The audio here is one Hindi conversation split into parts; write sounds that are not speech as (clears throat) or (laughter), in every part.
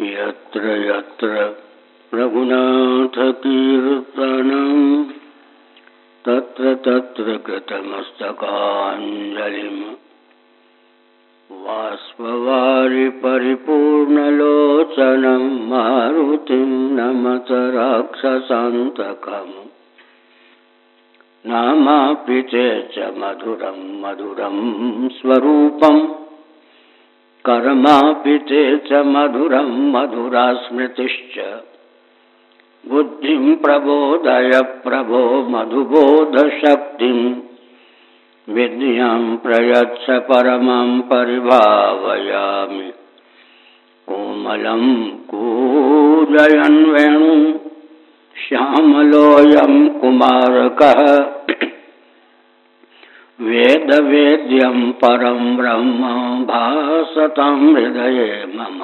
यत्र यत्र रघुनाथकीर्तनं तत्र तत्र कृतमस्तकाञ्जलिम् वाष्पवारि परिपूर्णलोचनं मारुतिं नमत राक्षसान्तकम् नामापि च मधुरं मधुरं स्वरूपम् कर्मापि च मधुरं मधुरा स्मृतिश्च। बुद्धिं प्रबोधय प्रभो मधुबोधशक्तिं। विद्यां प्रयच्छ परमं परिभावयामि। कोमलं कूजयन् वेणु श्यामलोऽयं कुमारकः। वेद वेद्यम परम ब्रह्म भासतं हृदये मम।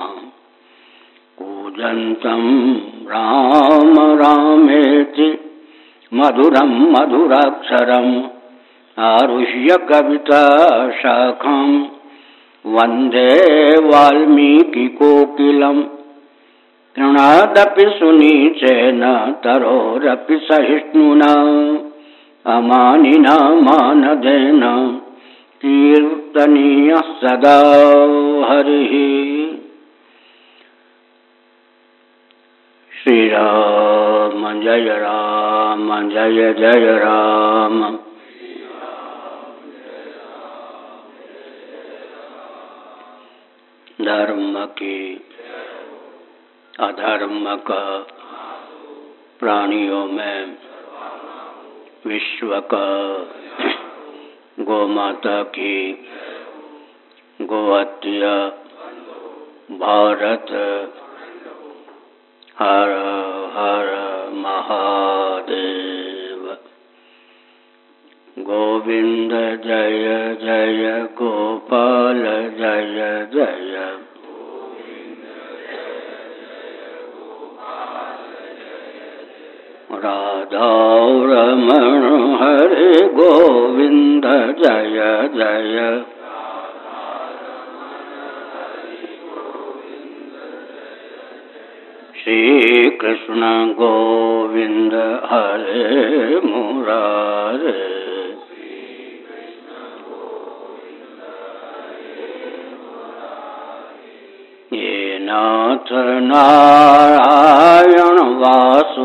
कूजन्तं राम रामेति, मधुरं मधुराक्षरम् आरुह्य कविता शाखं वंदे वाल्मीकिकोकिलम् तृणादपि सुनीचेन तरोरपि सहिष्णुना। अमानिना मानदेन कीर्तनीय सदा हरि। श्रीराम, जय राम, जय जय राम। धर्म की अधर्म का प्राणियों में विश्व का गौ माता की गोहत्या भारत हर हर महादेव। गोविंद जय जय, गोपाल जय जय। राधा रमण हरे गोविंद जय जय। श्री कृष्ण गोविंद हरे मुरारे। ये नाथ नारायण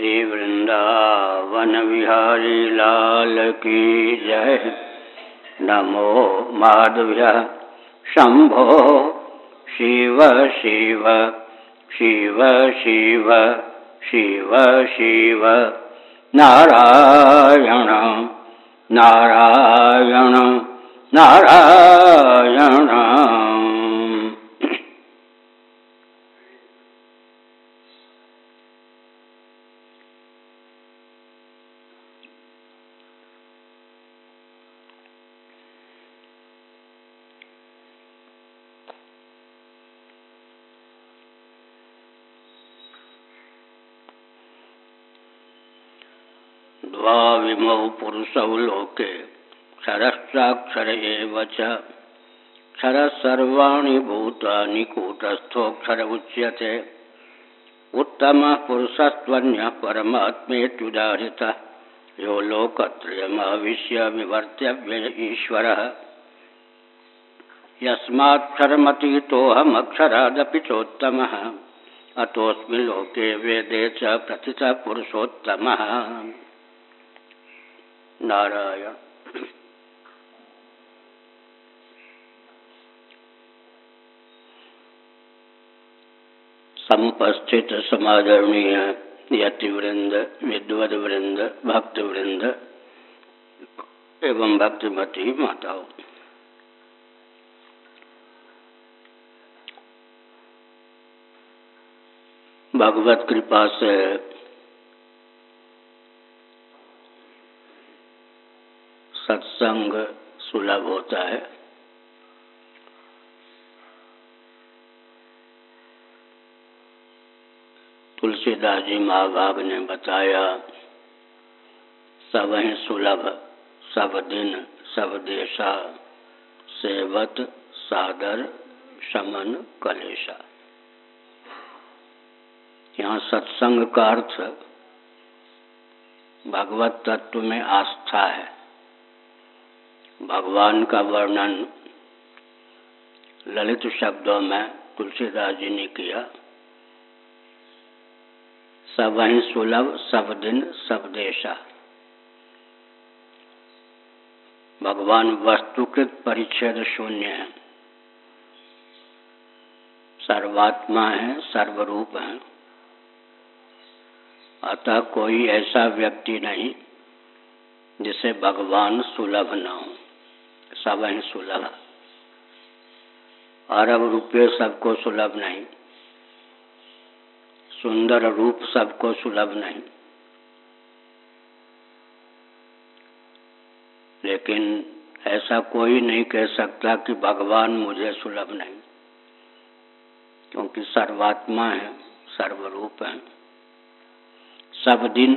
श्री वृंदावन बिहारी लाल की जय। नमो माधव्य शंभो। शिव शिव शिव शिव शिव शिव। नारायण नारायण नारायण। द्वाविमौ पुरुषौ क्षरः सर्वाणि भूतानि कूटस्थोऽक्षर उच्यते। उत्तमः पुरुषस्त्वन्यः परमात्मेत्युदाहृतः यो लोकत्रयमाविश्य विवर्त्यव्य ईश्वरः। यस्माक्षरमतीतोऽहमक्षरादपि चोत्तमः। अतोऽस्मि लोके वेदे च प्रथितः पुरुषोत्तमः नारायण। संपस्थित समादरणीय यतिवृंद विद्वद वृंद भक्त वृंद एवं भक्तिमती माताओं। भगवत कृपा से सत्संग सुलभ होता है। तुलसीदास जी महाभाग ने बताया, सब ही सुलभ, सब दिन, सब देशा, सेवत, सादर, शमन, कलेशा। यहाँ सत्संग का अर्थ, भगवत तत्व में आस्था है। भगवान का वर्णन ललित शब्दों में तुलसीदास जी ने किया। सब वही सुलभ, सब दिन, सब देशा। भगवान वस्तुकृत परिच्छेद शून्य है। सर्वात्मा है, सर्वरूप है। अतः कोई ऐसा व्यक्ति नहीं जिसे भगवान सुलभ न हो। ही सुलभ। अरब रुपये सबको सुलभ नहीं। सुंदर रूप सबको सुलभ नहीं। लेकिन ऐसा कोई नहीं कह सकता कि भगवान मुझे सुलभ नहीं। क्योंकि सर्वात्मा है, सर्वरूप है। सब दिन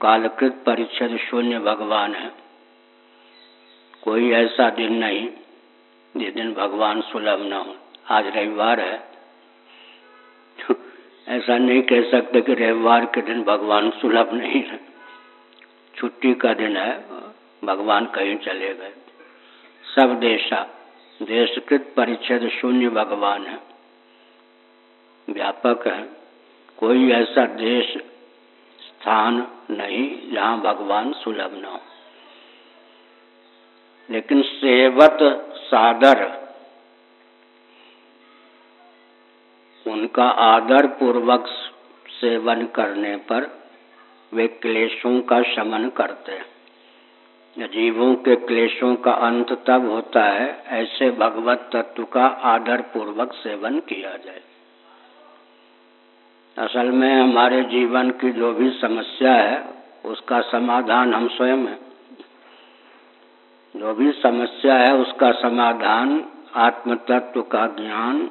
कालकृत परिच्छेद शून्य भगवान है। कोई ऐसा दिन नहीं जिस दिन भगवान सुलभ न हो। आज रविवार है। (laughs) ऐसा नहीं कह सकते कि रविवार के दिन भगवान सुलभ नहीं है। छुट्टी का दिन है, भगवान कहीं चले गए। सब देशा, देशकृत परिच्छेद शून्य भगवान है। व्यापक है। कोई ऐसा देश, स्थान नहीं जहाँ भगवान सुलभ न हो। लेकिन सेवत सादर। उनका आदर पूर्वक सेवन करने पर वे क्लेशों का शमन करते हैं। जीवों के क्लेशों का अंत तब होता है, ऐसे भगवत तत्व का आदर पूर्वक सेवन किया जाए। असल में हमारे जीवन की जो भी समस्या है, उसका समाधान हम स्वयं है। जो भी समस्या है उसका समाधान आत्म तत्व का ज्ञान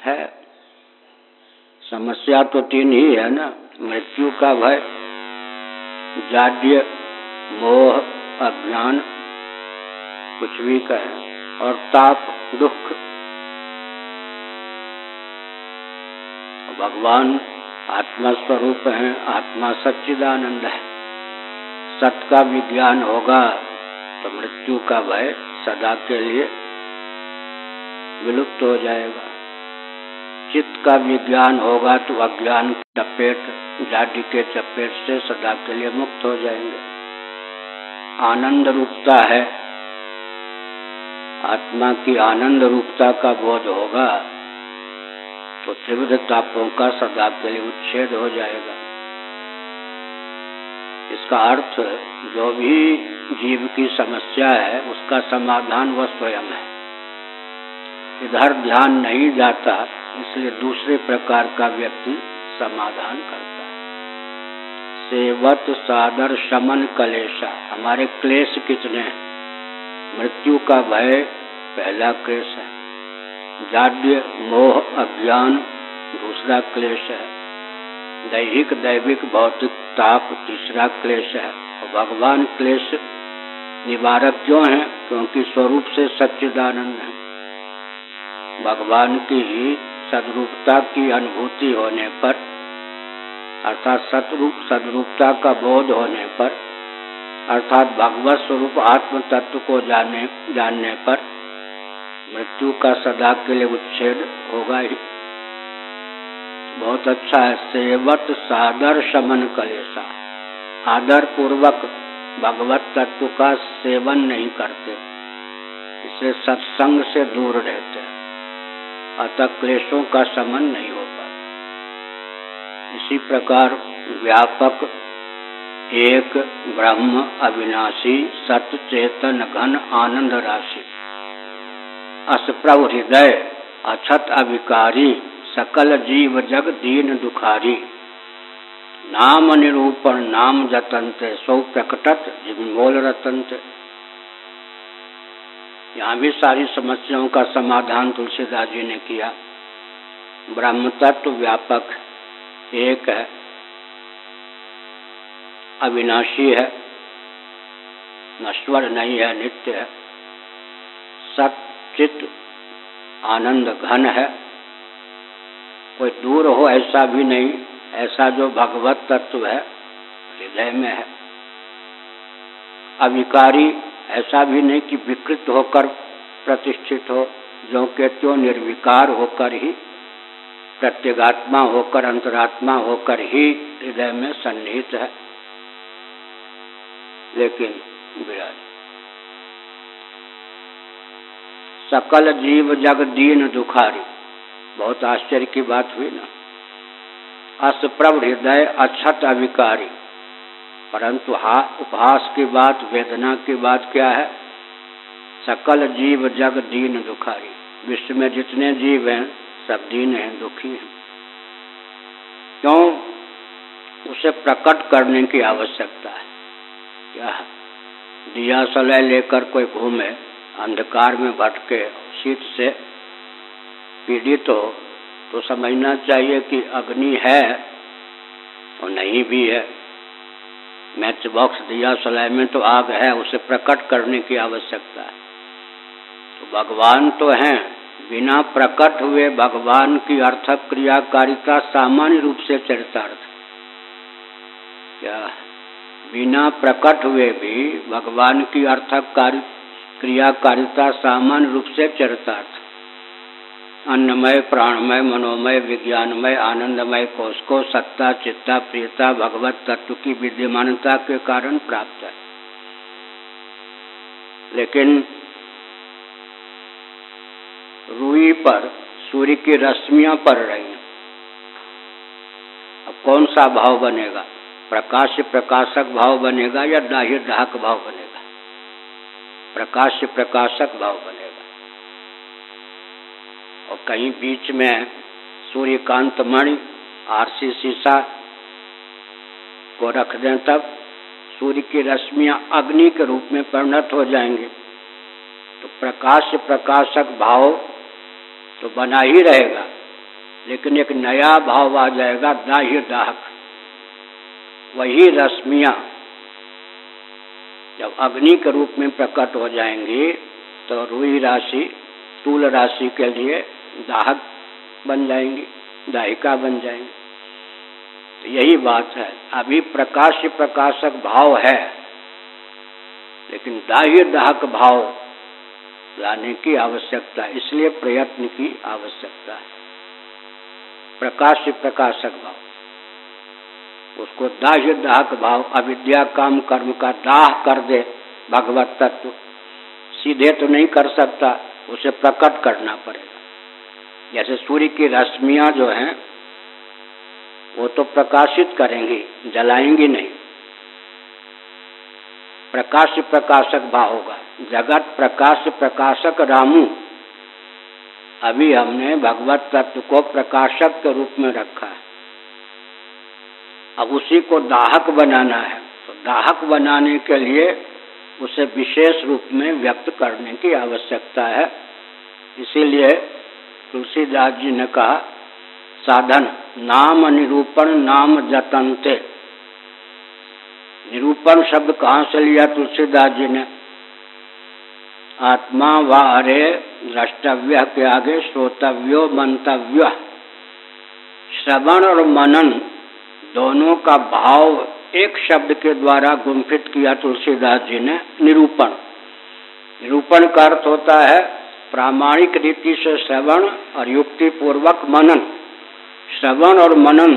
है। समस्या तो तीन ही है ना, मृत्यु का भय, जाड्य, मोह, अज्ञान, कुछ भी कहे और ताप, दुख। भगवान आत्मा स्वरूप है, आत्मा सच्चिदानंद है। सत का विज्ञान होगा। तो मृत्यु का भय सदा के लिए विलुप्त हो जाएगा। चित्त का विज्ञान होगा तो अज्ञान चपेट, जाति के चपेट से सदा के लिए मुक्त हो जाएँगे। आनंद रूपता है। आत्मा की आनंद रूपता का बोध होगा तो त्रिविध तापों का सदा के लिए उच्छेद हो जाएगा। इसका अर्थ, जो भी जीव की समस्या है, उसका समाधान वह स्वयं है। इधर ध्यान नहीं जाता, इसलिए दूसरे प्रकार का व्यक्ति समाधान करता है। सेवत सादर शमन कलेशा, हमारे क्लेश कितने हैं? मृत्यु का भय पहला क्लेश है। जाड्य मोह अज्ञान दूसरा क्लेश है। दैहिक, दैविक, भौतिक, ताप, तीसरा क्लेश है। भगवान क्लेश निवारक क्यों है? क्योंकि स्वरूप से सच्चिदानंद है। भगवान की ही सदरूपता की अनुभूति होने पर, अर्थात सतरूप सदरूपता का बोध होने पर, अर्थात भगवत स्वरूप आत्म तत्व को जाने, जानने पर, मृत्यु का सदा के लिए उच्छेद होगा ही। बहुत अच्छा है, सेवत सादर शमन कलेसा आदर पूर्वक भगवत तत्व का सेवन नहीं करते, इसे सत्संग से दूर रहते अतः क्लेशों का समन नहीं हो पाता इसी प्रकार व्यापक एक ब्रह्म अविनाशी सत चेतन घन आनंद राशि। असप्रभ हृदय अछत अविकारी सकल जीव जग दीन दुखारी। नाम निरूपण, नाम जतनते सौ प्रकटत जिमोल रतनते यहाँ भी सारी समस्याओं का समाधान तुलसीदास जी ने किया। ब्रह्म तत्व व्यापक, एक है। अविनाशी है। नश्वर नहीं है, नित्य है। सचित आनंद घन है। कोई दूर हो, ऐसा भी नहीं। ऐसा जो भगवत तत्व है, हृदय में है। अविकारी, ऐसा भी नहीं कि विकृत होकर प्रतिष्ठित हो, जो के त्यों निर्विकार होकर ही, प्रत्यगात्मा होकर, अंतरात्मा होकर ही हृदय में सन्निहित है। लेकिन विराज। सकल जीव जग दीन दुखारी। बहुत आश्चर्य की बात हुई ना। असप्रभ हृदय अक्षत अविकारी। परंतु हा, उपहास की बात, वेदना की बात क्या है? सकल जीव जग दीन दुखारी। विश्व में जितने जीव हैं, सब दीन हैं, दुखी हैं। क्यों? उसे प्रकट करने की आवश्यकता है। क्या? दिया सलह लेकर कोई घूमे, अंधकार में भटके, शीत से पीड़ित हो तो समझना चाहिए कि अग्नि है और नहीं भी है। मैच बॉक्स दिया सलाह में तो आग है, उसे प्रकट करने की आवश्यकता है। तो भगवान तो हैं। बिना प्रकट हुए भगवान की अर्थक क्रियाकारिता सामान्य रूप से चरितार्थ क्या बिना प्रकट हुए भी भगवान की अर्थक कार्य क्रियाकारिता सामान्य रूप से चरितार्थ अन्नमय, प्राणमय, मनोमय, विज्ञानमय, आनंदमय कोष को सत्ता, चित्ता, प्रियता, भगवत तत्व की विद्यमानता के कारण प्राप्त है। लेकिन रूई पर सूर्य की रश्मियाँ पड़ रही हैं। अब कौन सा भाव बनेगा? प्रकाश प्रकाशक भाव बनेगा या दाह्य दाहक भाव बनेगा? प्रकाश प्रकाशक भाव बनेगा। और कहीं बीच में सूर्यकांत मणि आरसी शीशा को रख दें, तब सूर्य की रश्मियाँ अग्नि के रूप में परिणत हो जाएँगे। तो प्रकाश प्रकाशक भाव तो बना ही रहेगा, लेकिन एक नया भाव आ जाएगा, दाह्य दाहक। वही रश्मियाँ जब अग्नि के रूप में प्रकट हो जाएँगी तो रुई राशि तूल राशि के लिए दाहक बन जाएँगी, दाहिका बन जाएँगे। तो यही बात है। अभी प्रकाश प्रकाशक भाव है, लेकिन दाह्य दाहक भाव लाने की आवश्यकता, इसलिए प्रयत्न की आवश्यकता है। प्रकाश प्रकाशक भाव। उसको दाह्य दाहक भाव, अविद्या काम कर्म का दाह कर दे भगवत तत्व। सीधे तो नहीं कर सकता, उसे प्रकट करना पड़ेगा। जैसे सूर्य की रश्मियाँ जो हैं, वो तो प्रकाशित करेंगी, जलाएँगी नहीं। प्रकाश प्रकाशक भाव होगा। जगत प्रकाश प्रकाशक रामू। अभी हमने भगवत तत्व को प्रकाशक के रूप में रखा है। अब उसी को दाहक बनाना है। तो दाहक बनाने के लिए उसे विशेष रूप में व्यक्त करने की आवश्यकता है। इसीलिए तुलसीदास जी ने कहा, साधन, नाम निरूपण, नाम जतनते निरूपण शब्द कहाँ से लिया तुलसीदास जी ने? आत्मा व अरे, द्रष्टव्य के आगे, श्रोतव्यो, मंतव्य। श्रवण और मनन दोनों का भाव एक शब्द के द्वारा गुम्फित किया तुलसीदास जी ने, निरूपण। निरूपण का अर्थ होता है प्रामाणिक रीति से श्रवण और युक्ति पूर्वक मनन। श्रवण और मनन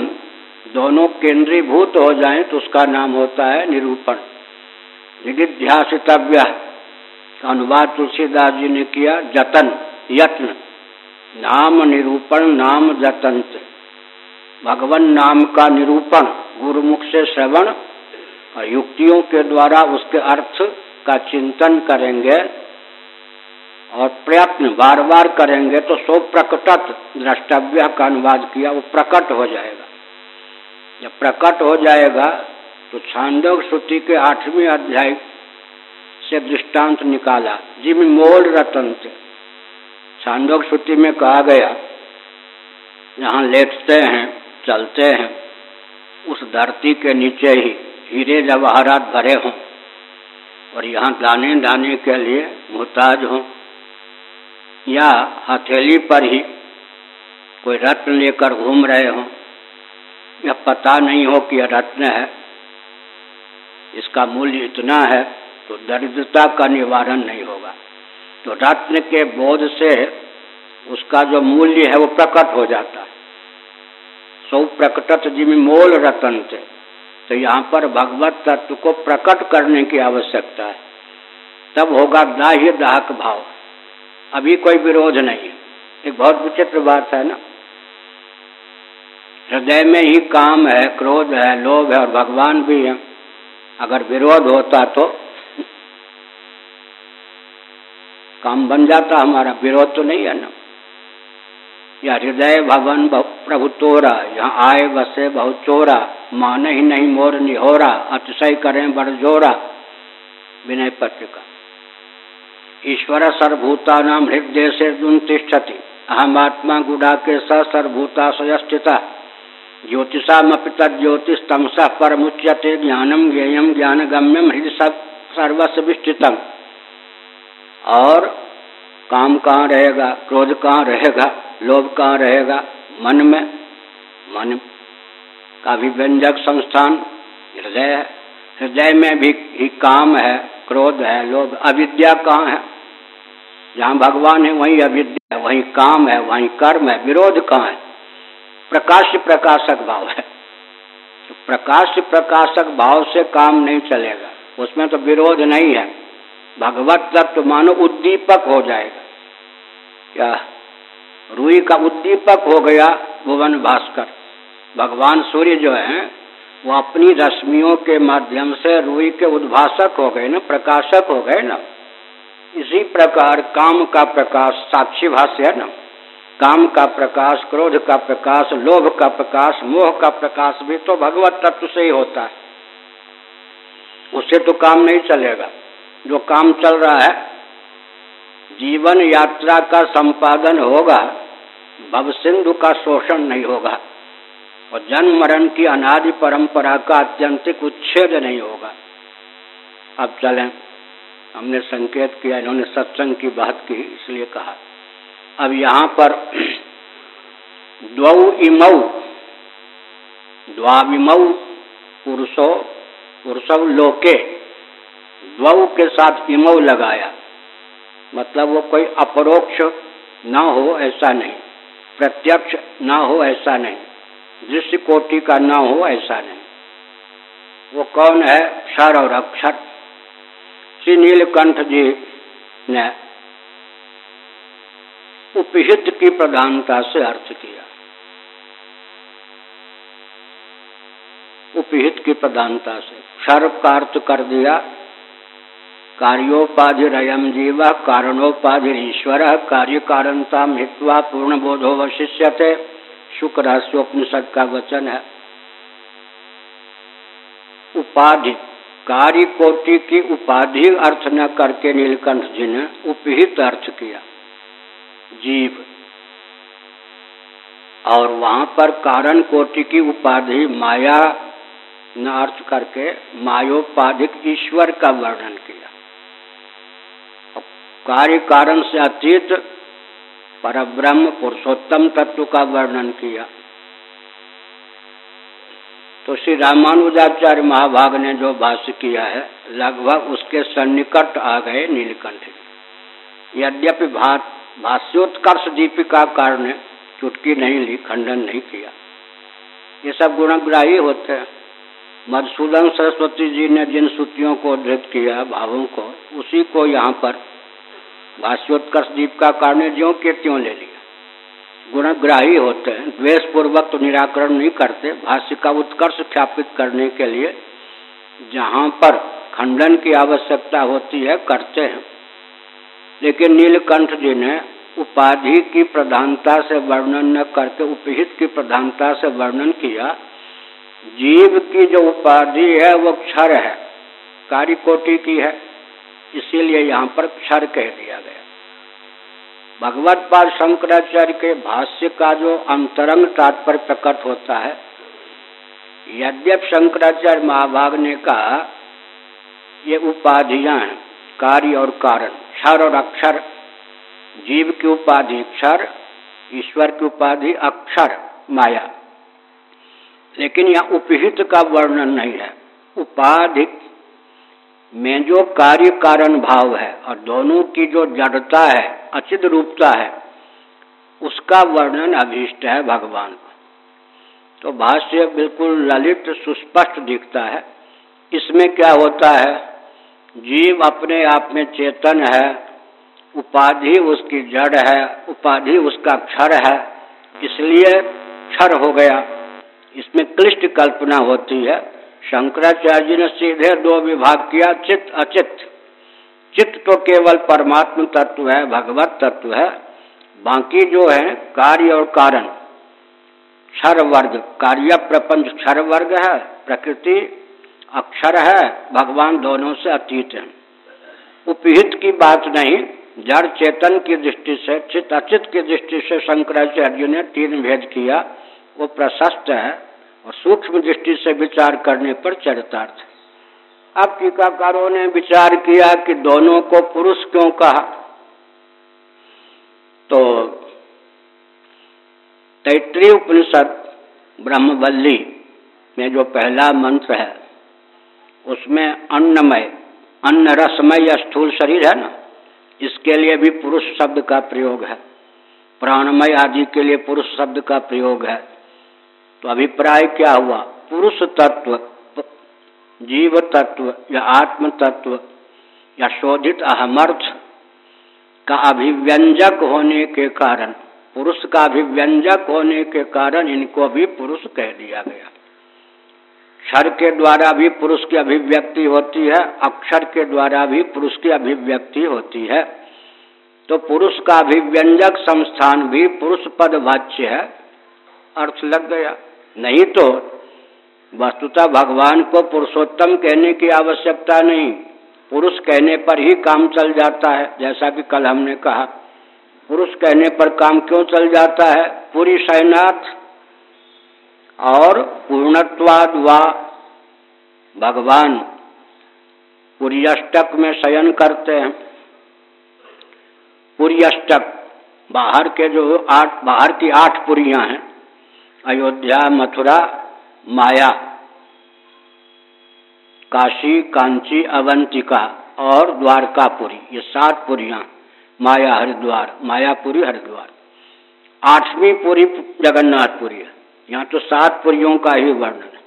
दोनों केंद्रीभूत हो जाएँ तो उसका नाम होता है निरूपण। निधिध्यासितव्य, अनुवाद तुलसीदास जी ने किया, जतन, यत्न। नाम निरूपण, नाम जतन भगवान नाम का निरूपण, गुरुमुख से श्रवण और युक्तियों के द्वारा उसके अर्थ का चिंतन करेंगे। और प्रयत्न बार बार करेंगे तो सो प्रकटत द्रष्टव्य का अनुवाद किया, वो प्रकट हो जाएगा। जब प्रकट हो जाएगा तो छांदोग श्रुति के आठवीं अध्याय से दृष्टांत निकाला। जिम मोल रतन थे। छांदोग श्रुति में कहा गया, यहाँ लेटते हैं, चलते हैं। उस धरती के नीचे ही हीरे जवाहरात भरे हों और यहाँ दाने दाने के लिए मोहताज हों। या हथेली पर ही कोई रत्न लेकर घूम रहे हों, या पता नहीं हो कि यह रत्न है, इसका मूल्य इतना है तो दरिद्रता का निवारण नहीं होगा। तो रत्न के बोध से उसका जो मूल्य है वो प्रकट हो जाता है। सौ प्रकटत जिम्मे मोल रतन थे तो यहाँ पर भगवत तत्व को प्रकट करने की आवश्यकता है। तब होगा दाह्य दाहक भाव। अभी कोई विरोध नहीं। एक बहुत विचित्र बात है ना। हृदय में ही काम है, क्रोध है, लोभ है और भगवान भी है। अगर विरोध होता तो काम बन जाता हमारा। विरोध तो नहीं है ना। या हृदय भवन प्रभु तोरा, यहाँ आए बसे बहुत चोरा। मान ही नहीं मोर निहोरा, अतिशय करें बड़ जोरा। विनय पत्रिका। ईश्वर सर्वभूता हृदय से तिष्ठति। अहमात्मा गुड़ा के स सर्वभूता स्वस्थिता ज्योतिषामपि तज्ज्योतिष तमसा परमुच्यते ज्ञानम ज्ञेयम ज्ञान गम्यम हृदय सर्वस्व और काम कहाँ रहेगा? क्रोध कहाँ रहेगा? लोभ कहाँ रहेगा? मन में, मन का भी व्यंजक संस्थान, हृदय है हृदय में भी ही काम है, क्रोध है, लोभ, अविद्या कहाँ है? जहाँ भगवान है, वहीं अविद्या है, वहीं काम है, वहीं कर्म है, विरोध कहाँ है? प्रकाश प्रकाशक भाव है। तो प्रकाश प्रकाशक भाव से काम नहीं चलेगा। उसमें तो विरोध नहीं है। भगवत तत्व मानो उद्दीपक हो जाएगा। क्या? रूई का उद्दीपक हो गया, भुवन भास्कर। भगवान सूर्य जो है वो अपनी रश्मियों के माध्यम से रूई के उद्भाषक हो गए ना, प्रकाशक हो गए ना। इसी प्रकार काम का प्रकाश साक्षी भाष्य है ना। काम का प्रकाश, क्रोध का प्रकाश, लोभ का प्रकाश, मोह का प्रकाश भी तो भगवत तत्व से ही होता है। उससे तो काम नहीं चलेगा। जो काम चल रहा है, जीवन यात्रा का संपादन होगा, भव सिंधु का शोषण नहीं होगा। और जन्म मरण की अनादि परंपरा का अत्यंतिक उच्छेद नहीं होगा। अब चलें। हमने संकेत किया, इन्होंने सत्संग की बात की, इसलिए कहा। अब यहाँ पर (clears throat) द्वौ इमऊ द्वाविमऊ पुरुषो पुरुषव लोके, द्वौ के साथ इमऊ लगाया। मतलब वो कोई अपरोक्ष ना हो ऐसा नहीं, प्रत्यक्ष ना हो ऐसा नहीं। दृश्य कोटि का ना हो, ऐसा नहीं। वो कौन है? क्षर और अक्षर श्री नीलकंठ जी ने उपहित की प्रधानता से अर्थ किया। उपहित की प्रधानता से। क्षर का अर्थ कर दिया। कार्योपाधिरयम जीव कारणोपाधि ईश्वर कार्य कारणता हित्वा पूर्ण बोधो वशिष्यते। शुक्र स्वप्निषद का वचन है। उपाधि कार्य कोटि की उपाधि अर्थ न करके नीलकंठ जी ने उपहित अर्थ किया। जीव। और वहाँ पर कारण कोटि की उपाधि माया न अर्थ करके मायोपाधिक ईश्वर का वर्णन किया। कार्य कारण से अतीत पर ब्रह्म पुरुषोत्तम तत्व का वर्णन किया। तो श्री रामानुजाचार्य महाभाग ने जो भाष्य किया है, लगभग उसके सन्निकट आ गए नीलकंठ। यद्यपि भाष्योत्कर्ष दीपिका कार ने चुटकी नहीं ली, खंडन नहीं किया। ये सब गुणग्राही होते हैं। मधुसूदन सरस्वती जी ने जिन श्रुतियों को उद्धृत किया, भावों को, उसी को यहाँ पर भाष्योत्कर्ष दीप का कारण ज्यो के त्यों ले लिया। गुणग्राही होते हैं द्वेष पूर्वक तो निराकरण नहीं करते, भाष्य का उत्कर्ष ख्यापित करने के लिए जहाँ पर खंडन की आवश्यकता होती है, करते हैं। लेकिन नीलकंठ जी ने उपाधि की प्रधानता से वर्णन न करके, उपहित की प्रधानता से वर्णन किया, जीव की जो उपाधि है, वो क्षर है कार्य कोटि की है। इसीलिए यहाँ पर क्षर कह दिया गया। भगवत पाद शंकराचार्य के भाष्य का जो अंतरंग तात्पर्य प्रकट होता है, यद्यप शंकराचार्य महाभाग ने कहा, ये उपाधियाँ कार्य और कारण, क्षर और अक्षर, जीव की उपाधि क्षर, ईश्वर की उपाधि अक्षर, माया। लेकिन यह उपहित का वर्णन नहीं है। उपाधि में जो कार्य कारण भाव है और दोनों की जो जड़ता है, अचित रूपता है, उसका वर्णन अभीष्ट है भगवान को। तो भाष्य बिल्कुल ललित, सुस्पष्ट दिखता है। इसमें क्या होता है? जीव अपने आप में चेतन है, उपाधि उसकी जड़ है, उपाधि उसका क्षर है, इसलिए क्षर हो गया। इसमें क्लिष्ट कल्पना होती है। शंकराचार्य ने सीधे दो विभाग किया, चित्त अचित चित्त तो केवल परमात्म तत्व है, भगवत तत्व है। बाकी जो है, कार्य और कारण। क्षर वर्ग कार्य प्रपंच क्षर वर्ग है, प्रकृति अक्षर है, भगवान दोनों से अतीत है। उपहित की बात नहीं, जड़ चेतन की दृष्टि से चित अचित की दृष्टि से शंकराचार्य ने तीन भेद किया, वो प्रशस्त है। और सूक्ष्म दृष्टि से विचार करने पर चरितार्थ अब टीकाकारों ने विचार किया कि दोनों को पुरुष क्यों कहा? तो तैतृय उपनिषद, ब्रह्मवल्ली में जो पहला मंत्र है, उसमें अन्नमय अन्न रसमय या स्थूल शरीर है ना, इसके लिए भी पुरुष शब्द का प्रयोग है। प्राणमय आदि के लिए पुरुष शब्द का प्रयोग है। तो अभिप्राय क्या हुआ? पुरुष तत्व, जीव तत्व, या आत्म तत्व, या शोधित अहमर्थ का अभिव्यंजक होने के कारण, पुरुष का अभिव्यंजक होने के कारण इनको भी पुरुष कह दिया गया। क्षर के द्वारा भी पुरुष की अभिव्यक्ति होती है, अक्षर के द्वारा भी पुरुष की अभिव्यक्ति होती है। तो पुरुष का अभिव्यंजक संस्थान भी पुरुष पद वाच्य है, अर्थ लग गया। नहीं तो वस्तुतः भगवान को पुरुषोत्तम कहने की आवश्यकता नहीं। पुरुष कहने पर ही काम चल जाता है, जैसा कि कल हमने कहा। पुरुष कहने पर काम क्यों चल जाता है? पूरी शयनाथ और पूर्णत्वाद व भगवान पूरी अष्टक में शयन करते हैं। पूरी अष्टक बाहर के जो आठ, बाहर की आठ पुरियाँ हैं अयोध्या, मथुरा, माया, काशी, कांची, अवंतिका और द्वारकापुरी। ये सात पुरियाँ, माया हरिद्वार, मायापुरी हरिद्वार। आठवीं पुरी जगन्नाथपुरी है। यहाँ तो सात पुरियों का ही वर्णन है।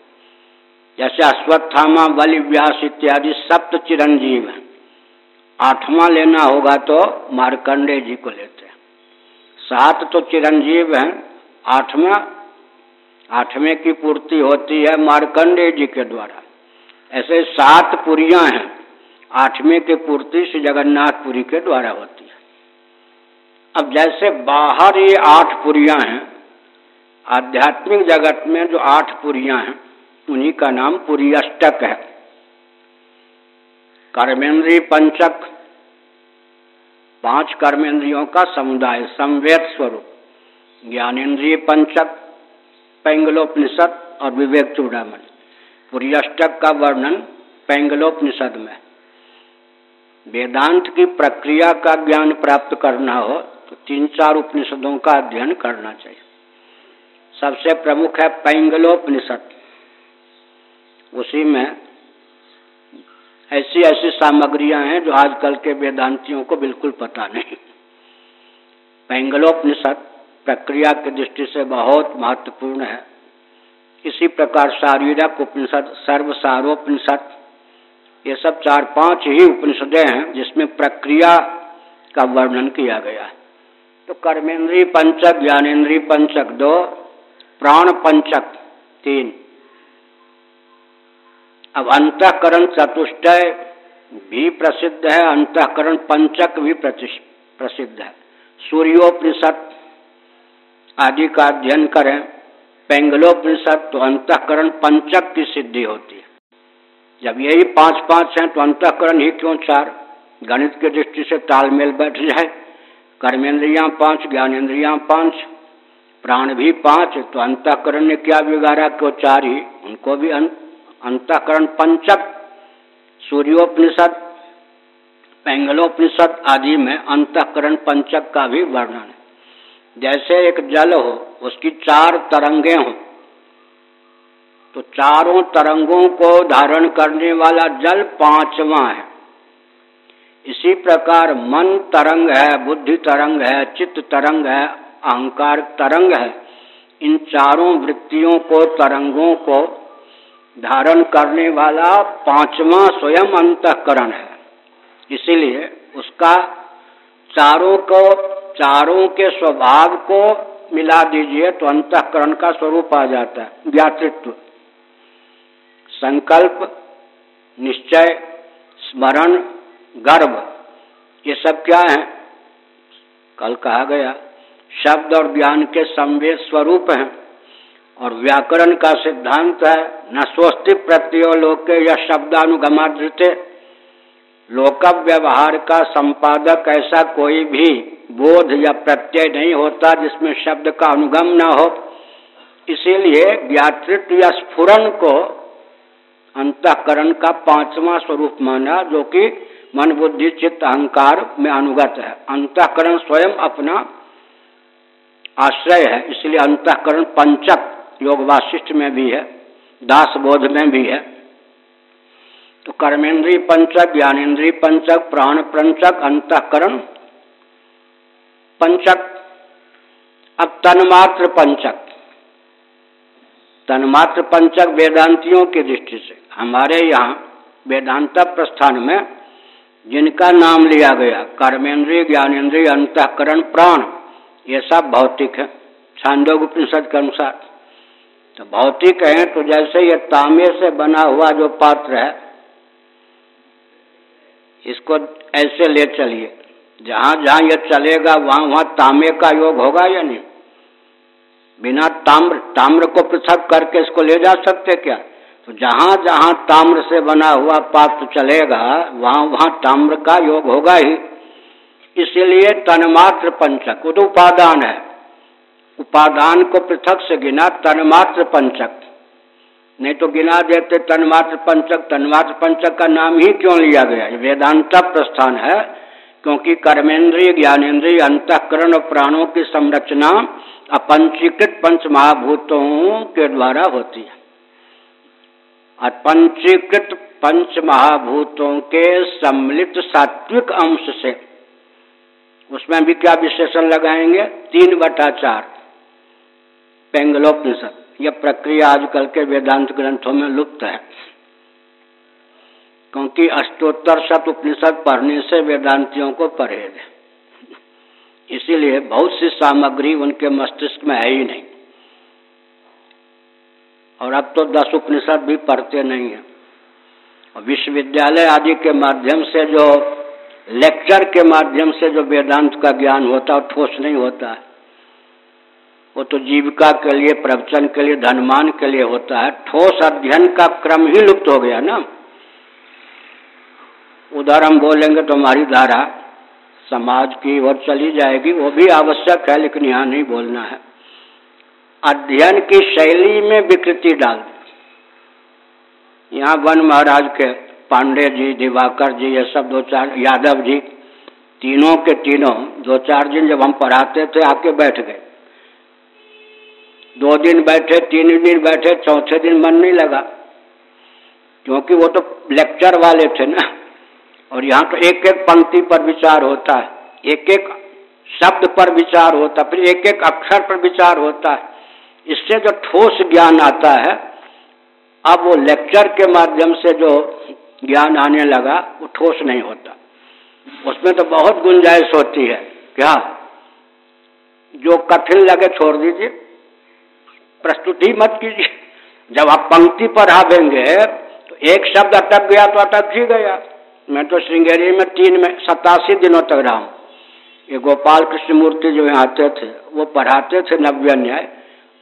जैसे अश्वत्थामा बलि व्यास इत्यादि सप्त चिरंजीव है। आठवां लेना होगा तो मार्कंडे जी को लेते हैं। सात तो चिरंजीव हैं, आठवां आठवें की पूर्ति होती है मार्कंडे जी के द्वारा। ऐसे सात पुरियाँ हैं, आठवें की पूर्ति श्री जगन्नाथपुरी के द्वारा होती है। अब जैसे बाहर ये आठ पुरियाँ हैं, आध्यात्मिक जगत में जो आठ पुरियाँ हैं, उन्हीं का नाम पुरी अष्टक है। कर्मेंद्रीय पंचक, पाँच कर्मेंद्रियों का समुदाय, संवेद स्वरूप। ज्ञानेन्द्रिय पंचक पैंगलोपनिषद और विवेक चूड़ामण। पूरी अष्टक का वर्णन पैंगलोपनिषद में। वेदांत की प्रक्रिया का ज्ञान प्राप्त करना हो तो तीन चार उपनिषदों का अध्ययन करना चाहिए। सबसे प्रमुख है पैंगलोपनिषद। उसी में ऐसी ऐसी सामग्रियाँ हैं जो आजकल के वेदांतियों को बिल्कुल पता नहीं। पैंगलोपनिषद प्रक्रिया की दृष्टि से बहुत महत्वपूर्ण है। इसी प्रकार शारीरक उपनिषद, सर्वसारोपनिषद, ये सब चार पाँच ही उपनिषदें हैं जिसमें प्रक्रिया का वर्णन किया गया है। तो कर्मेंद्रीय पंचक ज्ञानेन्द्रीय पंचक दो, प्राण पंचक तीन। अब अंतकरण चतुष्टय भी प्रसिद्ध है, अंतकरण पंचक भी प्रसिद्ध है। सूर्योपनिषद आदि का अध्ययन करें, पेंगलोपनिषद तो अंतकरण पंचक की सिद्धि होती है। जब यही पाँच पाँच हैं तो अंतकरण ही क्यों चार? गणित की दृष्टि से तालमेल बैठ जाए। कर्मेंद्रियाँ पाँच ज्ञानेन्द्रियाँ पाँच, प्राण भी पाँच तो अंतकरण ने क्या बिगाड़ा? क्यों चार ही? उनको भी अंतकरण पंचक। सूर्योपनिषद, पेंगलोपनिषद आदि में अंतकरण पंचक का भी वर्णन है। जैसे एक जल हो, उसकी चार तरंगे हों। तो चारों तरंगों को धारण करने वाला जल पांचवा है। इसी प्रकार मन तरंग है, बुद्धि तरंग है, चित्त तरंग है, अहंकार तरंग है। इन चारों वृत्तियों को, तरंगों को धारण करने वाला पांचवा स्वयं अंतकरण है। इसीलिए उसका चारों को चारों के स्वभाव को मिला दीजिए तो अंतकरण का स्वरूप आ जाता है, व्यातृत्व। संकल्प, निश्चय, स्मरण गर्भ ये सब क्या है? कल कहा गया, शब्द और ज्ञान के संवेद स्वरूप हैं और व्याकरण का सिद्धांत है, न स्वस्ति प्रत्यो लोक या शब्दानुगमादृत्य लोक व्यवहार का संपादक ऐसा कोई भी बोध या प्रत्यय नहीं होता जिसमें शब्द का अनुगम न हो। इसीलिए ज्ञातृत्व या स्फुरन को अंतकरण का पांचवा स्वरूप माना, जो कि मन, बुद्धि, चित्त, अहंकार में अनुगत है। अंतकरण स्वयं अपना आश्रय है, इसलिए अंतकरण पंचक योग वाशिष्ठ में भी है, दास बोध में भी है। तो कर्मेंद्रीय पंचक ज्ञानेन्द्रीय पंचक, प्राण पंचक, अंतकरण पंचक। अब तन्मात्र पंचक। तन्मात्र पंचक वेदांतियों की दृष्टि से, हमारे यहाँ वेदांत प्रस्थान में जिनका नाम लिया गया, कर्मेंद्रीय ज्ञानेन्द्रीय अंतकरण, प्राण, ये सब भौतिक है, छांदोग उपनिषद के अनुसार। तो भौतिक है तो जैसे ये तांबे से बना हुआ जो पात्र है, इसको ऐसे ले चलिए। जहाँ जहाँ ये चलेगा, वहाँ वहाँ तांबे का योग होगा या नहीं? बिना ताम्र ताम्र को पृथक करके इसको ले जा सकते क्या? तो जहाँ जहाँ ताम्र से बना हुआ पात्र चलेगा, वहाँ वहाँ ताम्र का योग होगा ही। इसलिए तन्मात्र पंचक, वो उपादान है। उपादान को पृथक से गिना, तन्मात्र पंचक। नहीं तो गिना देते तन्मात्र पंचक तन्मात्र पंचक का नाम ही क्यों लिया गया? वेदांत प्रस्थान है क्योंकि कर्मेंद्रिय ज्ञानेन्द्रिय अंतकरण और प्राणों की संरचना अपंचीकृत पंच महाभूतों के द्वारा होती है। और पंचीकृत पंच महाभूतों के सम्मिलित सात्विक अंश से उसमें भी क्या विशेषण लगाएँगे? तीन बटा चार। पेंगलोपनिषद, यह प्रक्रिया आजकल के वेदांत ग्रंथों में लुप्त है। क्योंकि अष्टोत्तर शत उपनिषद पढ़ने से वेदांतियों को परहेज है। इसीलिए बहुत सी सामग्री उनके मस्तिष्क में है ही नहीं। और अब तो दस उपनिषद भी पढ़ते नहीं है। विश्वविद्यालय आदि के माध्यम से जो लेक्चर के माध्यम से जो वेदांत का ज्ञान होता है ठोस नहीं होता है। वो तो जीविका के लिए, प्रवचन के लिए, धनमान के लिए होता है। ठोस अध्ययन का क्रम ही लुप्त हो गया ना। उधर हम बोलेंगे तो हमारी धारा समाज की ओर चली जाएगी, वो भी आवश्यक है, लेकिन यहाँ नहीं बोलना है। अध्ययन की शैली में विकृति डाल यहाँ वन महाराज के पांडे जी, दिवाकर जी, ये सब दो चार, यादव जी, तीनों के तीनों, दो चार दिन जब हम पढ़ाते थे, आके बैठ गए। दो दिन बैठे, तीन दिन बैठे, चौथे दिन मन नहीं लगा, क्योंकि वो तो लेक्चर वाले थे ना। और यहाँ तो एक एक पंक्ति पर विचार होता है, एक एक शब्द पर विचार होता है, फिर एक एक अक्षर पर विचार होता है। इससे जो ठोस ज्ञान आता है, अब वो लेक्चर के माध्यम से जो ज्ञान आने लगा, वो ठोस नहीं होता। उसमें तो बहुत गुंजाइश होती है, क्या? जो कठिन लगे छोड़ दीजिए। प्रस्तुति मत कीजिए। जब आप पंक्ति पर आवेंगे तो एक शब्द अटक गया तो अटक ही गया। मैं तो श्रृंगेरी में तीन में सतासी दिनों तक रहा हूँ। ये गोपाल कृष्ण मूर्ति जो यहाँ आते थे, वो पढ़ाते थे नव्य न्याय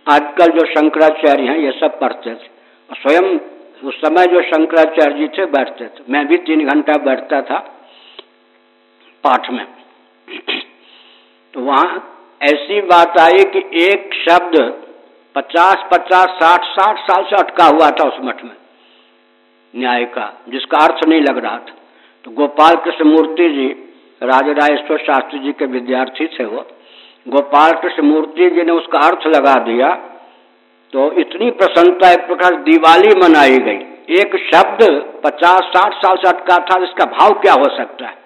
आजकल जो शंकराचार्य हैं, ये सब पढ़ते थे। और स्वयं उस समय जो शंकराचार्य जी थे, बैठते थे। मैं भी तीन घंटा बैठता था पाठ में। तो वहाँ ऐसी बात आई कि एक शब्द पचास पचास, साठ साठ साल से अटका हुआ था उस मठ में। न्याय का, जिसका अर्थ नहीं लग रहा था। तो गोपाल कृष्ण मूर्ति जी, राजराजेश्वर शास्त्री जी के विद्यार्थी थे वो। गोपाल कृष्ण मूर्ति जी ने उसका अर्थ लगा दिया तो इतनी प्रसन्नता एक प्रकार दिवाली मनाई गई। एक शब्द पचास साठ साल से अटका था इसका भाव क्या हो सकता है?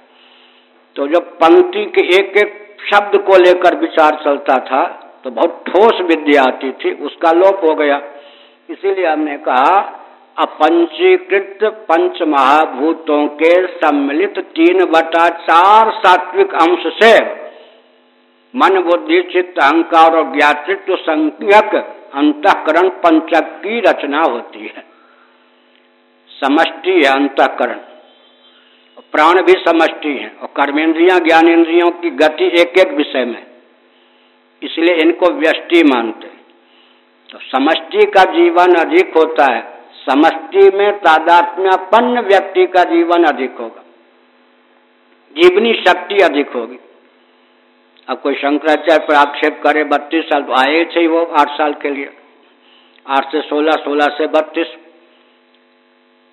तो जब पंक्ति के एक एक शब्द को लेकर विचार चलता था तो बहुत ठोस विद्या आती थी, उसका लोप हो गया। इसीलिए हमने कहा अपंचीकृत पंच महाभूतों के सम्मिलित तीन बटा चार सात्विक अंश से मन, बुद्धि, चित्त, अहंकार और ज्ञातृत्व संज्ञक अंतकरण पंचक की रचना होती है। समष्टि है अंतकरण। प्राण भी समष्टि है और कर्मेंद्रियाँ ज्ञानेन्द्रियों की गति एक एक विषय में। इसलिए इनको व्यष्टि मानते तो समष्टि का जीवन अधिक होता है। समष्टि में तादात्म्यपन्न व्यक्ति का जीवन अधिक होगा। जीवनी शक्ति अधिक होगी। अब कोई शंकराचार्य पर आक्षेप करे, बत्तीस साल तो आए थे वो आठ साल के लिए। आठ से सोलह सोलह से बत्तीस।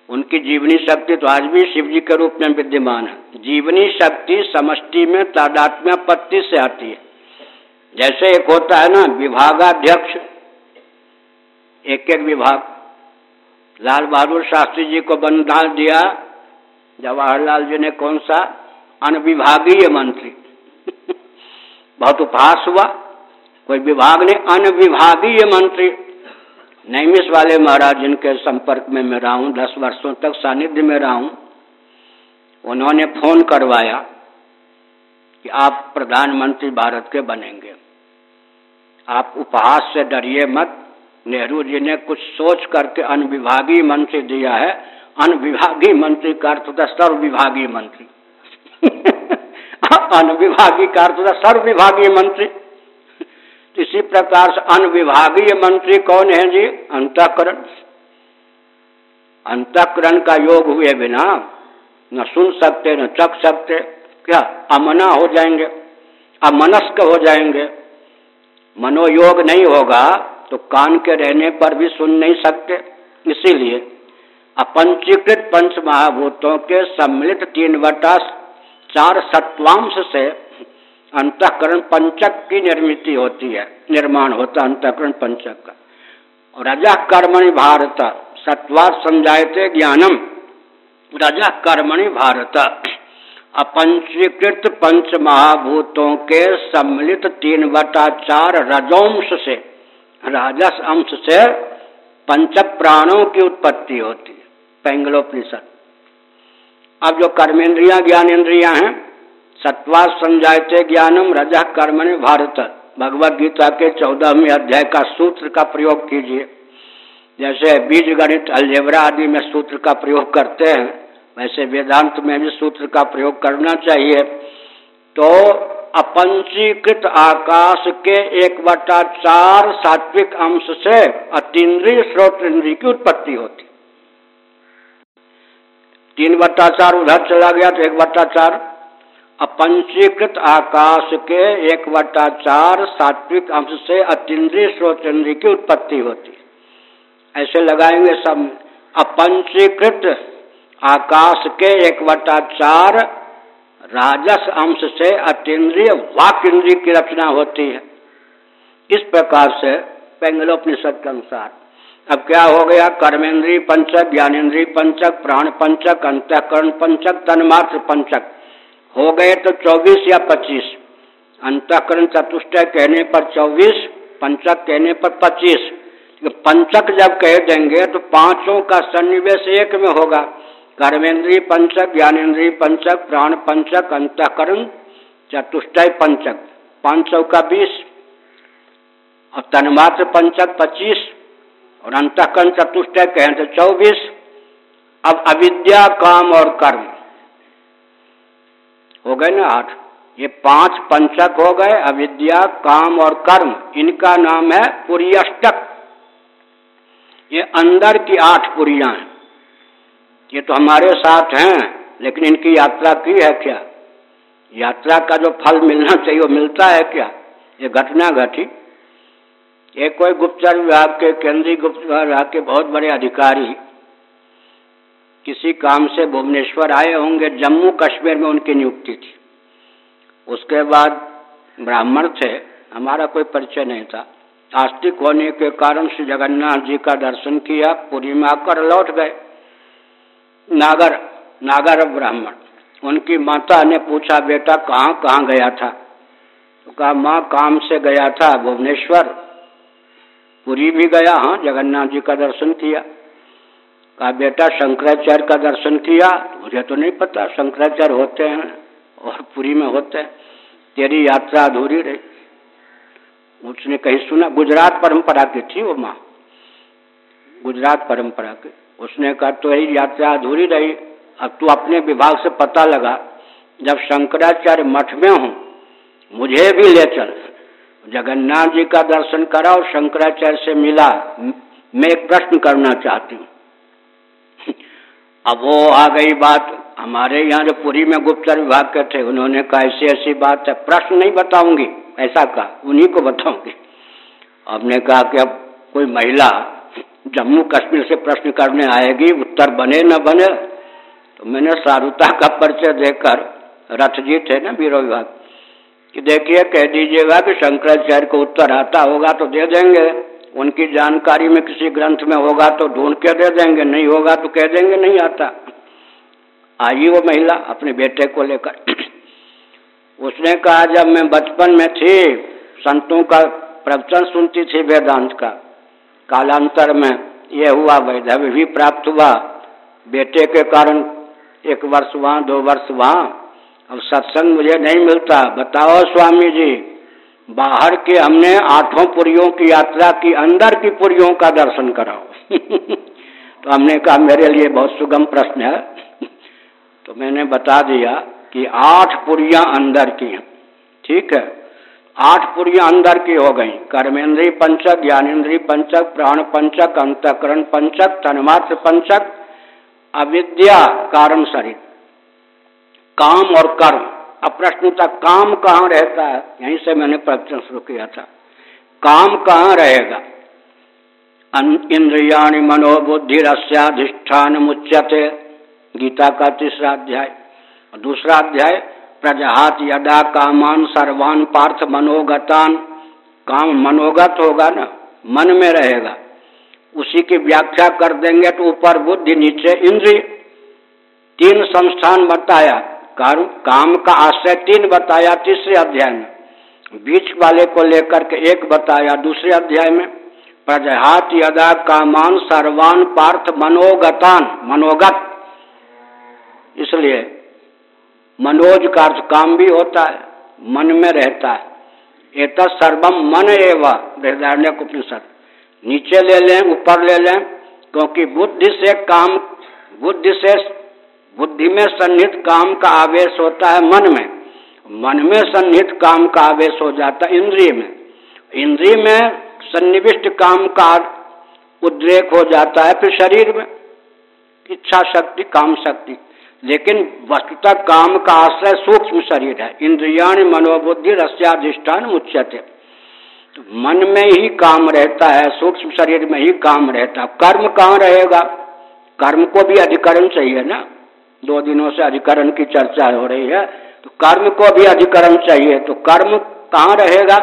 उनकी जीवनी शक्ति तो आज भी शिव जी के रूप में विद्यमान है। जीवनी शक्ति समष्टि में तादात्म्य पत्ति से आती है। जैसे एक होता है ना, विभागाध्यक्ष। एक एक विभाग। लाल बहादुर शास्त्री जी को बंधाल दिया। जवाहरलाल जी ने कौन सा? अनविभागीय मंत्री। (laughs) बहुत उपहास हुआ। कोई विभाग ने अनविभागीय मंत्री। नैमिष वाले महाराज जिनके संपर्क में मैं रहा हूँ, दस वर्षों तक सानिध्य में रहा हूँ, उन्होंने फ़ोन करवाया कि आप प्रधानमंत्री भारत के बनेंगे। आप उपहास से डरिए मत। नेहरू जी ने कुछ सोच करके अनविभागीय मंत्री दिया है। अनविभागीय मंत्री का अर्थ होता सर्वविभागीय मंत्री। (laughs) अनविभागीय का अर्थ होता सर्वविभागीय मंत्री। इसी प्रकार से अनविभागीय मंत्री कौन है जी? अंतकरण। अंतकरण का योग हुए बिना न सुन सकते, न चख सकते, क्या? अमना हो जाएँगे, अमनस्क हो जाएँगे। मनोयोग नहीं होगा तो कान के रहने पर भी सुन नहीं सकते। इसीलिए अपंचीकृत पंच महाभूतों के सम्मिलित तीन बटा चार सत्वांश से अंतकरण पंचक की निर्मित होती है, निर्माण होता अंतकरण पंचक का। रजा कर्मणि भारत सत्वा समझाते ज्ञानम। रजा कर्मणि भारत, अपंचीकृत पंच महाभूतों के सम्मिलित तीन बटा चार रजोंश से राजस अंश से पंच प्राणों की उत्पत्ति होती है, पैंगलोपनिषद। अब जो कर्मेंद्रिया ज्ञानेन्द्रिया हैं सत्वा संजायते ज्ञानम रजा कर्मण भारत। भगवत गीता के चौदहवें अध्याय का सूत्र का प्रयोग कीजिए। जैसे बीज गणित अलजेबरा आदि में सूत्र का प्रयोग करते हैं, वैसे वेदांत में भी सूत्र का प्रयोग करना चाहिए। तो अपंचीकृत आकाश के एक बटा चार सात्विक अंश से अतीन्द्रिय स्रोत इंद्रिय की उत्पत्ति होती। तीन बट्टा चार उधर चला गया तो एक बट्टा चार। अपंचीकृत आकाश के एक बटा चार सात्विक अंश से अतिद्रीय श्रोतेन्द्रीय की उत्पत्ति होती। ऐसे लगाएँगे सब। अपंचीकृत आकाश के एक बटा चार राजस अंश से अतीन्द्रिय वाक इंद्रिय की रचना होती है। इस प्रकार से पेंगलोपनिषद के अनुसार, अब क्या हो गया? कर्मेंद्रीय पंचक ज्ञानेन्द्रीय पंचक, प्राण पंचक, अंतकरण पंचक, तन्मात्र पंचक। हो गए तो चौबीस या पच्चीस। अंतकरण चतुष्टय कहने पर चौबीस, पंचक कहने पर पच्चीस। पंचक जब कह देंगे तो पाँचों का सन्निवेश एक में होगा। कर्मेंद्रीय पंचक, ज्ञानेन्द्रीय पंचक, प्राण पंचक, अंतकरण, चतुष्टय पंचक, पाँच सौ का बीस, और तन्मात्र पंचक पच्चीस, और अंतकरण चतुष्टय कहें तो चौबीस, अब अविद्या, काम और कर्म। हो गए ना आठ? ये पाँच पंचक हो गए, अविद्या, काम और कर्म, इनका नाम है पुरियष्टक ये अंदर की आठ पुरिया हैं ये तो हमारे साथ हैं, लेकिन इनकी यात्रा की है क्या? यात्रा का जो फल मिलना चाहिए, वो मिलता है क्या? ये घटना घटी। एक कोई गुप्तचर विभाग के, केंद्रीय गुप्त विभाग के बहुत बड़े अधिकारी किसी काम से भुवनेश्वर आए होंगे, जम्मू कश्मीर में उनकी नियुक्ति थी। उसके बाद ब्राह्मण थे, हमारा कोई परिचय नहीं था। आस्तिक होने के कारण श्री जगन्नाथ जी का दर्शन किया, पूरी में आकर लौट गए। नागर नागर ब्राह्मण। उनकी माता ने पूछा, बेटा, कहाँ कहाँ गया था? तो कहा, माँ, काम से गया था, भुवनेश्वर। पुरी भी गया हाँ जगन्नाथ जी का दर्शन किया। कहा, बेटा, शंकराचार्य का दर्शन किया? मुझे तो नहीं पता, शंकराचार्य होते हैं और पुरी में होते हैं। तेरी यात्रा अधूरी रही। उसने कहीं सुना, गुजरात परंपरा की थी वो माँ। गुजरात परंपरा की। उसने कहा तो यही यात्रा अधूरी रही। अब तू अपने विभाग से पता लगा, जब शंकराचार्य मठ में हूँ, मुझे भी ले चल। जगन्नाथ जी का दर्शन करा और शंकराचार्य से मिला। मैं एक प्रश्न करना चाहती हूँ। (laughs) अब वो आ गई बात। हमारे यहाँ जो पुरी में गुप्तर विभाग के थे, उन्होंने कहा, ऐसी ऐसी बात है। प्रश्न नहीं बताऊँगी, ऐसा कहा। उन्हीं को बताऊँगी। (laughs) हमने कहा कि अब कोई महिला जम्मू कश्मीर से प्रश्न करने आएगी, उत्तर बने न बने तो मैंने सारुता का परिचय देकर रथ जी थे ना बीरो विभाग, कि देखिए, कह दीजिएगा कि शंकराचार्य को उत्तर आता होगा तो दे देंगे, उनकी जानकारी में किसी ग्रंथ में होगा तो ढूंढ के दे देंगे, नहीं होगा तो कह देंगे नहीं आता। आई वो महिला अपने बेटे को लेकर। (clears throat) उसने कहा, जब मैं बचपन में थी, संतों का प्रवचन सुनती थी वेदांत का कालांतर में यह हुआ वैधव्य भी प्राप्त हुआ। बेटे के कारण एक वर्ष वहाँ, दो वर्ष वहाँ, अब सत्संग मुझे नहीं मिलता। बताओ स्वामी जी, बाहर के हमने आठों पुरियों की यात्रा की, अंदर की पुरियों का दर्शन कराओ। (laughs) तो हमने कहा, मेरे लिए बहुत सुगम प्रश्न है। (laughs) तो मैंने बता दिया कि आठ पुरिया अंदर की हैं। ठीक है? आठ पुरिया अंदर की हो गई। कर्मेंद्री पंचक ज्ञानेन्द्रीय पंचक, प्राण पंचक, अंतकरण पंचक, तन्मात्र पंचक, अविद्या कारण शरीर। काम और कर्म। अब प्रश्न था काम कहाँ रहता है? यहीं से मैंने प्रश्न शुरू किया था। काम कहाँ रहेगा? इंद्रिया मनोबुद्धि रस्याधिष्ठान मुच्यते। गीता का तीसरा अध्याय। दूसरा अध्याय प्रजहात यदा कामान सर्वान पार्थ मनोगतान। काम मनोगत होगा ना, मन में रहेगा। उसी की व्याख्या कर देंगे तो ऊपर बुद्धि, नीचे इंद्रिय तीन संस्थान बताया काम का आश्रय तीन बताया, तीसरे अध्याय में। बीच वाले को लेकर के एक बताया, दूसरे अध्याय में। प्रजहात यदा कामान सर्वान पार्थ मनोगतान, मनोगत। इसलिए मनोज का अर्थ काम भी होता है, मन में रहता है। एक सर्वम मन एवं, बृहदारण्य उपनिषद। नीचे ले लें, ऊपर ले लें, क्योंकि बुद्धि से काम, बुद्धि से, बुद्धि में सन्निहित काम का आवेश होता है मन में। मन में सन्निहित काम का आवेश हो जाता है इंद्रिय में। इंद्रिय में सन्निविष्ट काम का उद्रेक हो जाता है फिर शरीर में। इच्छा शक्ति, काम शक्ति। लेकिन वस्तुतः काम का आश्रय सूक्ष्म शरीर है। इंद्रियाण मनोबुद्धि रस्याधिष्ठान मुच्यते। तो मन में ही काम रहता है, सूक्ष्म शरीर में ही काम रहता है। कर्म कहाँ रहेगा? कर्म को भी अधिकरण चाहिए ना? दो दिनों से अधिकरण की चर्चा हो रही है तो कर्म को भी अधिकरण चाहिए। तो कर्म कहाँ रहेगा?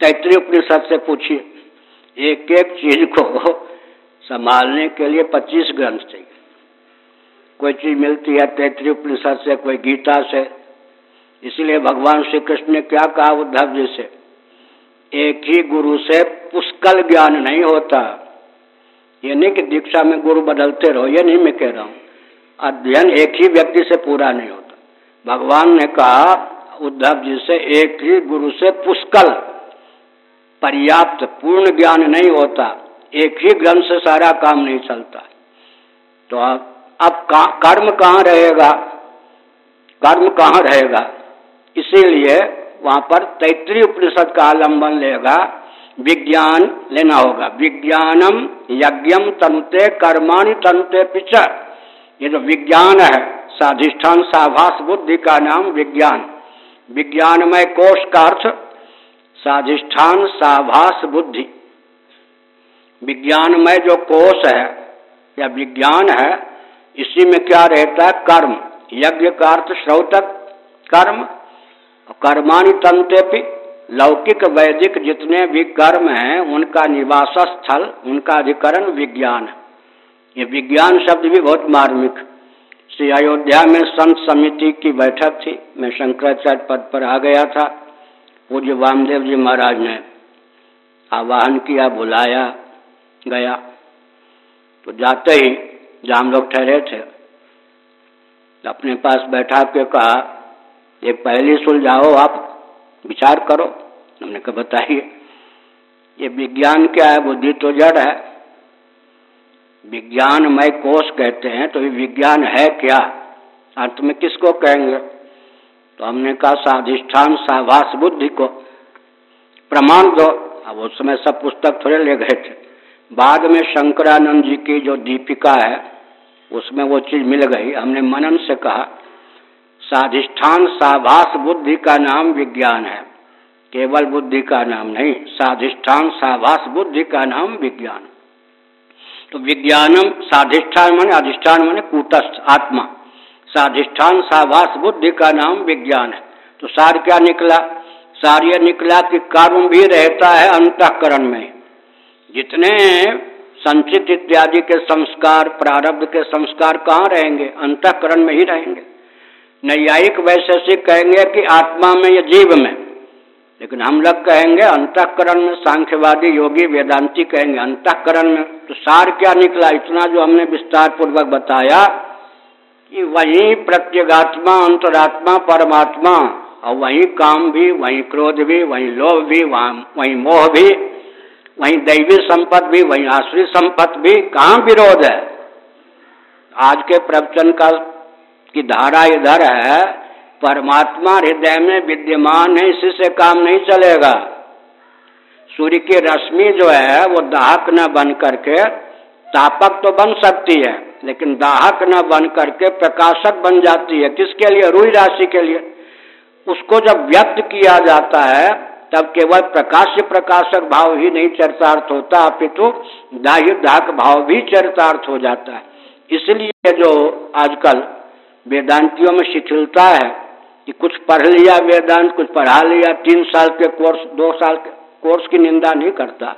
तैतृय उपनिषद से पूछिए। एक एक चीज़ को (laughs) संभालने के लिए पच्चीस ग्रंथ चाहिए। कोई चीज़ मिलती है तैतृय उपनिषद से, कोई गीता से। इसलिए भगवान श्री कृष्ण ने क्या कहा उद्धव जी से? एक ही गुरु से पुष्कल ज्ञान नहीं होता। ये नहीं कि दीक्षा में गुरु बदलते रहो, ये नहीं मैं कह रहा हूँ। अध्ययन एक ही व्यक्ति से पूरा नहीं होता। भगवान ने कहा, उद्धव जी से एक ही गुरु से पुष्कल, पर्याप्त, पूर्ण ज्ञान नहीं होता। एक ही ग्रंथ से सारा काम नहीं चलता। तो अब कर्म कहाँ रहेगा? कर्म कहाँ रहेगा? इसीलिए वहाँ पर तैतृय उपनिषद का आलंबन लेगा, विज्ञान लेना होगा। विज्ञानम यज्ञम तनुते, कर्माणि तनुते पिचर ये जो विज्ञान है साधिष्ठान साभास बुद्धि का नाम विज्ञान। विज्ञानमय कोष का अर्थ साधिष्ठान साभास बुद्धि। विज्ञानमय जो कोष है, या विज्ञान है इसी में क्या रहता है? कर्म। यज्ञ का अर्थ श्रौतक, कर्म। कर्माणि तंते लौकिक, वैदिक जितने भी कर्म हैं, उनका निवास स्थल, उनका अधिकरण विज्ञान। ये विज्ञान शब्द भी बहुत मार्मिक। श्री अयोध्या में संत समिति की बैठक थी। मैं शंकराचार्य पद पर आ गया था। पूज्य वामदेव जी महाराज ने आवाहन किया, बुलाया गया। तो जाते ही जहाँ हम लोग ठहरे थे। अपने पास बैठा के कहा, ये पहली सुलझाओ, आप विचार करो। हमने कहा, बताइए, ये विज्ञान क्या है? बुद्धि तो जड़ है। विज्ञानमय कोष कहते हैं तो ये विज्ञान है क्या? अंत में किसको कहेंगे? तो हमने कहा, साधिष्ठान साभास बुद्धि को प्रमाण दो। अब उस समय सब पुस्तक थोड़े ले गए थे। बाद में शंकरानंद जी की जो दीपिका है, उसमें वो चीज़ मिल गई। हमने मनन से कहा, साधिष्ठान साभास बुद्धि का नाम विज्ञान है। केवल बुद्धि का नाम नहीं, साधिष्ठान साभास बुद्धि का नाम विज्ञान। तो विज्ञानम साधिष्ठान माने अधिष्ठान माने कूटस्थ, आत्मा। साधिष्ठान साभास बुद्धि का नाम विज्ञान है। तो सार क्या निकला? सार यह निकला कि कर्म भी रहता है अंतकरण में। जितने संचित इत्यादि के संस्कार, प्रारब्ध के संस्कार कहाँ रहेंगे? अंतकरण में ही रहेंगे। नैयायिक वैशेषिक कहेंगे कि आत्मा में या जीव में। लेकिन हम लोग कहेंगे अंतकरण में सांख्यवादी योगी वेदांती कहेंगे, अंतकरण में। तो सार क्या निकला? इतना जो हमने विस्तार पूर्वक बताया कि वही प्रत्यगात्मा, अंतरात्मा, परमात्मा, और वही काम भी, वही क्रोध भी, वही लोभ भी वही मोह भी वही दैवी संपत्ति भी, वही आश्रित संपत्ति भी, कहाँ विरोध है? आज के प्रवचन का की धारा इधर है, परमात्मा हृदय में विद्यमान है, इसी से काम नहीं चलेगा। सूर्य की रश्मि जो है, वो दाहक न बन करके, तापक तो बन सकती है, लेकिन दाहक न बन करके प्रकाशक बन जाती है। किसके लिए? रुई राशि के लिए। उसको जब व्यक्त किया जाता है तब केवल प्रकाश प्रकाशक भाव ही नहीं चरितार्थ होता, अपितु दाहक भाव भी चरितार्थ हो जाता है। इसलिए जो आजकल वेदांतियों में शिथिलता है कि कुछ पढ़ लिया वेदांत, कुछ पढ़ा लिया, तीन साल के कोर्स, दो साल के कोर्स की निंदा नहीं करता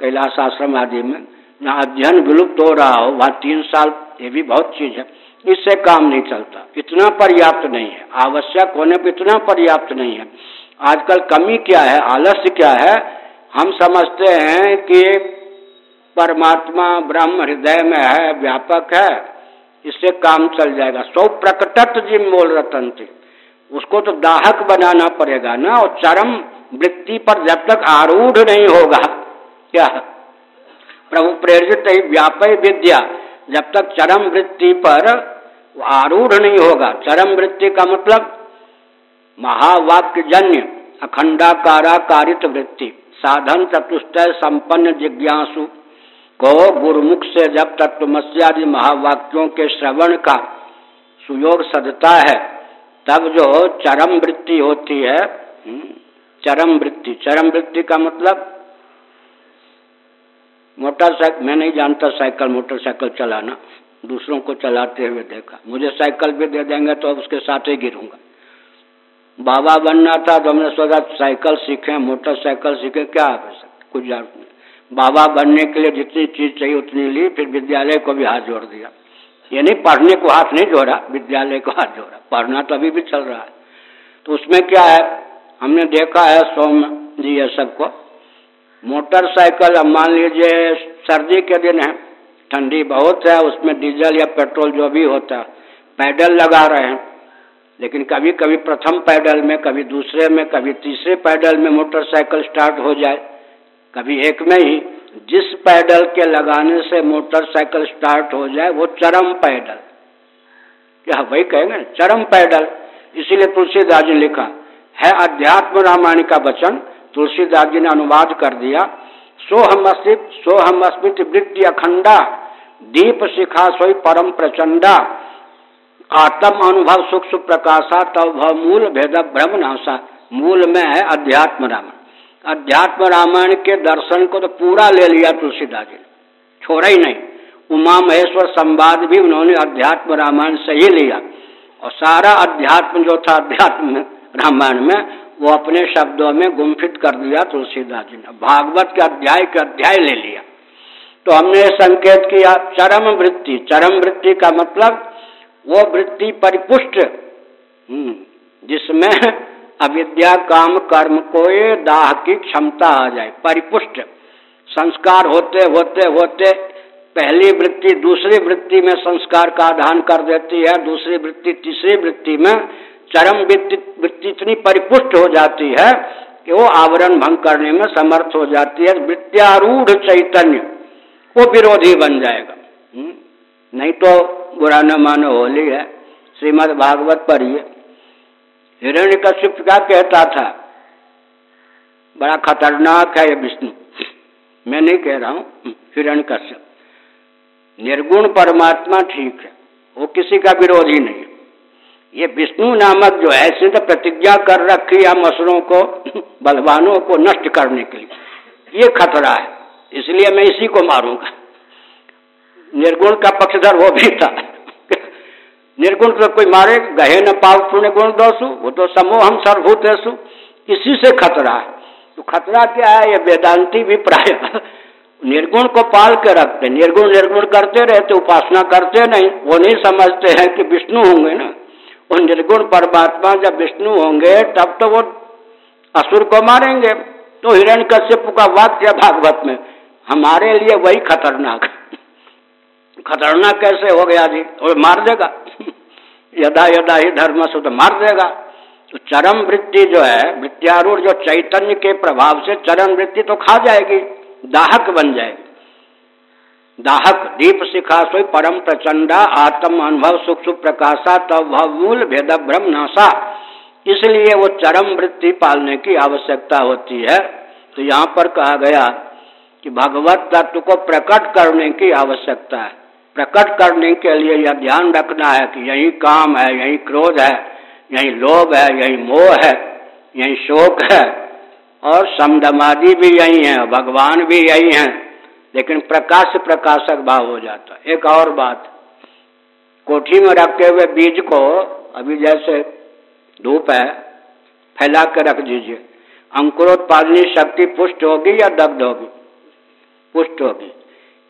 कैलाश आश्रम आदि में। जहाँ अध्ययन विलुप्त हो रहा हो, वहाँ तीन साल ये भी बहुत चीज़ है। इससे काम नहीं चलता। इतना पर्याप्त नहीं है। आवश्यक होने पर इतना पर्याप्त नहीं है। आजकल कमी क्या है, आलस्य क्या है, हम समझते हैं कि परमात्मा ब्रह्म हृदय में है, व्यापक है, इससे काम चल जाएगा। सौ प्रकटत जिम बोल रतन थे उसको तो दाहक बनाना पड़ेगा ना, और चरम वृत्ति पर जब तक आरूढ़ नहीं होगा, क्या? प्रभु प्रेरित ही, व्यापय विद्या। जब तक चरम वृत्ति पर आरूढ़ नहीं होगा, चरम वृत्ति का मतलब महावाक्य जन्य अखंडाकाराकारित वृत्ति साधन चतुष्ट संपन्न जिज्ञासु। को गुरुमुख से जब तत्वमस्यादि महावाक्यों के श्रवण का सुयोग सदता है तब जो चरम वृत्ति होती है हम्म, चरम वृत्ति चरम वृत्ति का मतलब? मोटरसाइकिल मैं नहीं जानता साइकिल मोटरसाइकिल चलाना दूसरों को चलाते हुए देखा। मुझे साइकिल भी दे देंगे तो उसके साथ ही गिरूँगा। बाबा बनना था तो हमने सोचा, साइकिल सीखे, मोटरसाइकिल सीखे, क्या कुछ ज़रूरत नहीं बाबा बनने के लिए जितनी चीज़ चाहिए उतनी ली, फिर विद्यालय को भी हाथ जोड़ दिया। ये नहीं, पढ़ने को हाथ नहीं जोड़ा, विद्यालय को हाथ जोड़ा। पढ़ना तो अभी भी चल रहा है। तो उसमें क्या है? हमने देखा है सोम जी ये सबको। मोटरसाइकिल, अब मान लीजिए, सर्दी के दिन है, ठंडी बहुत है, उसमें डीजल या पेट्रोल जो भी होता है, पैडल लगा रहे हैं। लेकिन कभी कभी प्रथम पैडल में, कभी दूसरे में, कभी तीसरे पैडल में मोटरसाइकिल स्टार्ट हो जाए, कभी एक में ही, जिस पैडल के लगाने से मोटरसाइकिल स्टार्ट हो जाए, वो चरम पैडल। क्या वही कहेंगे? चरम पैदल इसीलिए तुलसीदास जी लिखा, है अध्यात्म रामायण का वचन। तुलसीदास जी ने अनुवाद कर दिया सो हम अस्मित सो हम अस्मित वृत्ति अखंडा दीप शिखा सोई परम प्रचंडा। आत्म अनुभव सुख प्रकाशा तब मूल भेद ब्रह्म नाशा। मूल में है अध्यात्म रामायण। अध्यात्म रामायण के दर्शन को तो पूरा ले लिया तुलसीदास जी छोड़ा ही नहीं। उमा महेश्वर संवाद भी उन्होंने अध्यात्म रामायण से ही लिया। और सारा अध्यात्म जो था अध्यात्म रामायण में, वो अपने शब्दों में गुम्फित कर दिया तुलसीदास जी ने। भागवत के अध्याय के अध्याय ले लिया। तो हमने संकेत किया, चरम वृत्ति। चरम वृत्ति का मतलब वो वृत्ति परिपुष्ट। हम्म, जिसमें अविद्या काम कर्म को दाह की क्षमता आ जाए परिपुष्ट। संस्कार होते होते होते पहली वृत्ति दूसरी वृत्ति में संस्कार का आधान कर देती है दूसरी वृत्ति तीसरी वृत्ति में चरम वृत्ति इतनी परिपुष्ट हो जाती है कि वो आवरण भंग करने में समर्थ हो जाती है। वृत्यारूढ़ चैतन्य वो विरोधी बन जाएगा। हम्म? नहीं तो बुरा न मानो, होली है। श्रीमद भागवत पढ़िए। हिरण्य कश्यप क्या कहता था, बड़ा खतरनाक है ये विष्णु। मैं नहीं कह रहा हूँ, हिरण्य कश्यप। निर्गुण परमात्मा ठीक है, वो किसी का विरोधी नहीं। ये विष्णु नामक जो है सिद्ध प्रतिज्ञा कर रखी हम असुरों को, बलवानों को नष्ट करने के लिए, ये खतरा है। इसलिए मैं इसी को मारूँगा। निर्गुण का पक्षधर वो भी था। निर्गुण तो कोई मारे, गहे न पाव पुण्य गुण दोषु वो तो समूह हम सर्वभूतेषु इसी से खतरा है। तो खतरा क्या है? ये वेदांती भी प्राय निर्गुण को पाल के रखते निर्गुण निर्गुण करते रहते, उपासना करते नहीं। वो नहीं समझते हैं कि विष्णु होंगे ना। वो निर्गुण परमात्मा जब विष्णु होंगे, तब तो वो असुर को मारेंगे। तो हिरण कश्यप का वाक्य भागवत में, हमारे लिए वही खतरनाक खतरनाक कैसे हो गया जी? वो मार देगा। यदा यदा ही धर्म तो मार देगा। तो चरम वृत्ति जो है वृत्तियारूढ़ जो चैतन्य के प्रभाव से चरम वृत्ति तो खा जाएगी, दाहक बन जाए दाहक, दीप शिखा सोई परम प्रचंडा, आत्म अनुभव सुख सुख प्रकाशा तब मूल भेद भ्रम नाशा इसलिए वो चरम वृत्ति पालने की आवश्यकता होती है। तो यहाँ पर कहा गया कि भगवत तत्व को प्रकट करने की आवश्यकता है। प्रकट करने के लिए यह ध्यान रखना है कि यही काम है, यही क्रोध है, यही लोभ है, यही मोह है, यही शोक है। और समदमादि भी यही है, भगवान भी यही है, लेकिन प्रकाश प्रकाशक भाव हो जाता है। एक और बात, कोठी में रखे हुए बीज को, अभी जैसे धूप है, फैला के रख दीजिए। अंकुरोत्पादनी शक्ति पुष्ट होगी या दग्ध होगी? पुष्ट होगी।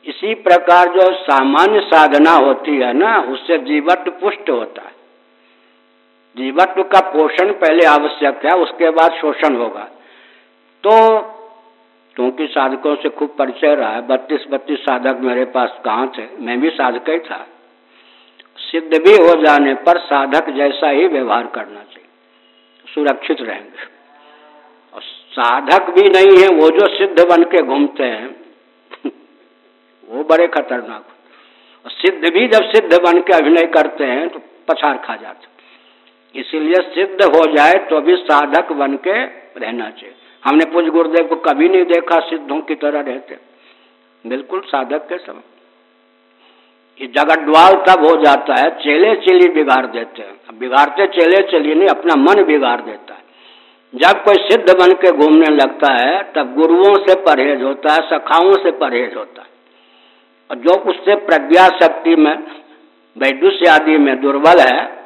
इसी प्रकार जो सामान्य साधना होती है ना, उससे जीवत्व पुष्ट होता है। जीवत्व का पोषण पहले आवश्यक है, उसके बाद शोषण होगा। तो क्योंकि साधकों से खूब परिचय रहा है, बत्तीस बत्तीस साधक मेरे पास कहाँ थे? मैं भी साधक ही था। सिद्ध भी हो जाने पर साधक जैसा ही व्यवहार करना चाहिए। सुरक्षित रहेंगे। और साधक भी नहीं है, वो जो सिद्ध बन के घूमते हैं वो बड़े खतरनाक और सिद्ध भी जब सिद्ध बन के अभिनय करते हैं तो पछाड़ खा जाते इसीलिए सिद्ध हो जाए तो भी साधक बन के रहना चाहिए। हमने पूज गुरुदेव को कभी नहीं देखा, सिद्धों की तरह रहते। बिल्कुल साधक के समय ये जगडवाल तब हो जाता है, चेले चेली बिगाड़ देते हैं। बिगाड़ते चेले चेली नहीं, अपना मन बिगाड़ देता है। जब कोई सिद्ध बन के घूमने लगता है, तब गुरुओं से परहेज होता है, सखाओं से परहेज होता है। और जो उससे प्रज्ञा शक्ति में, वैदुष्य आदि में दुर्बल है,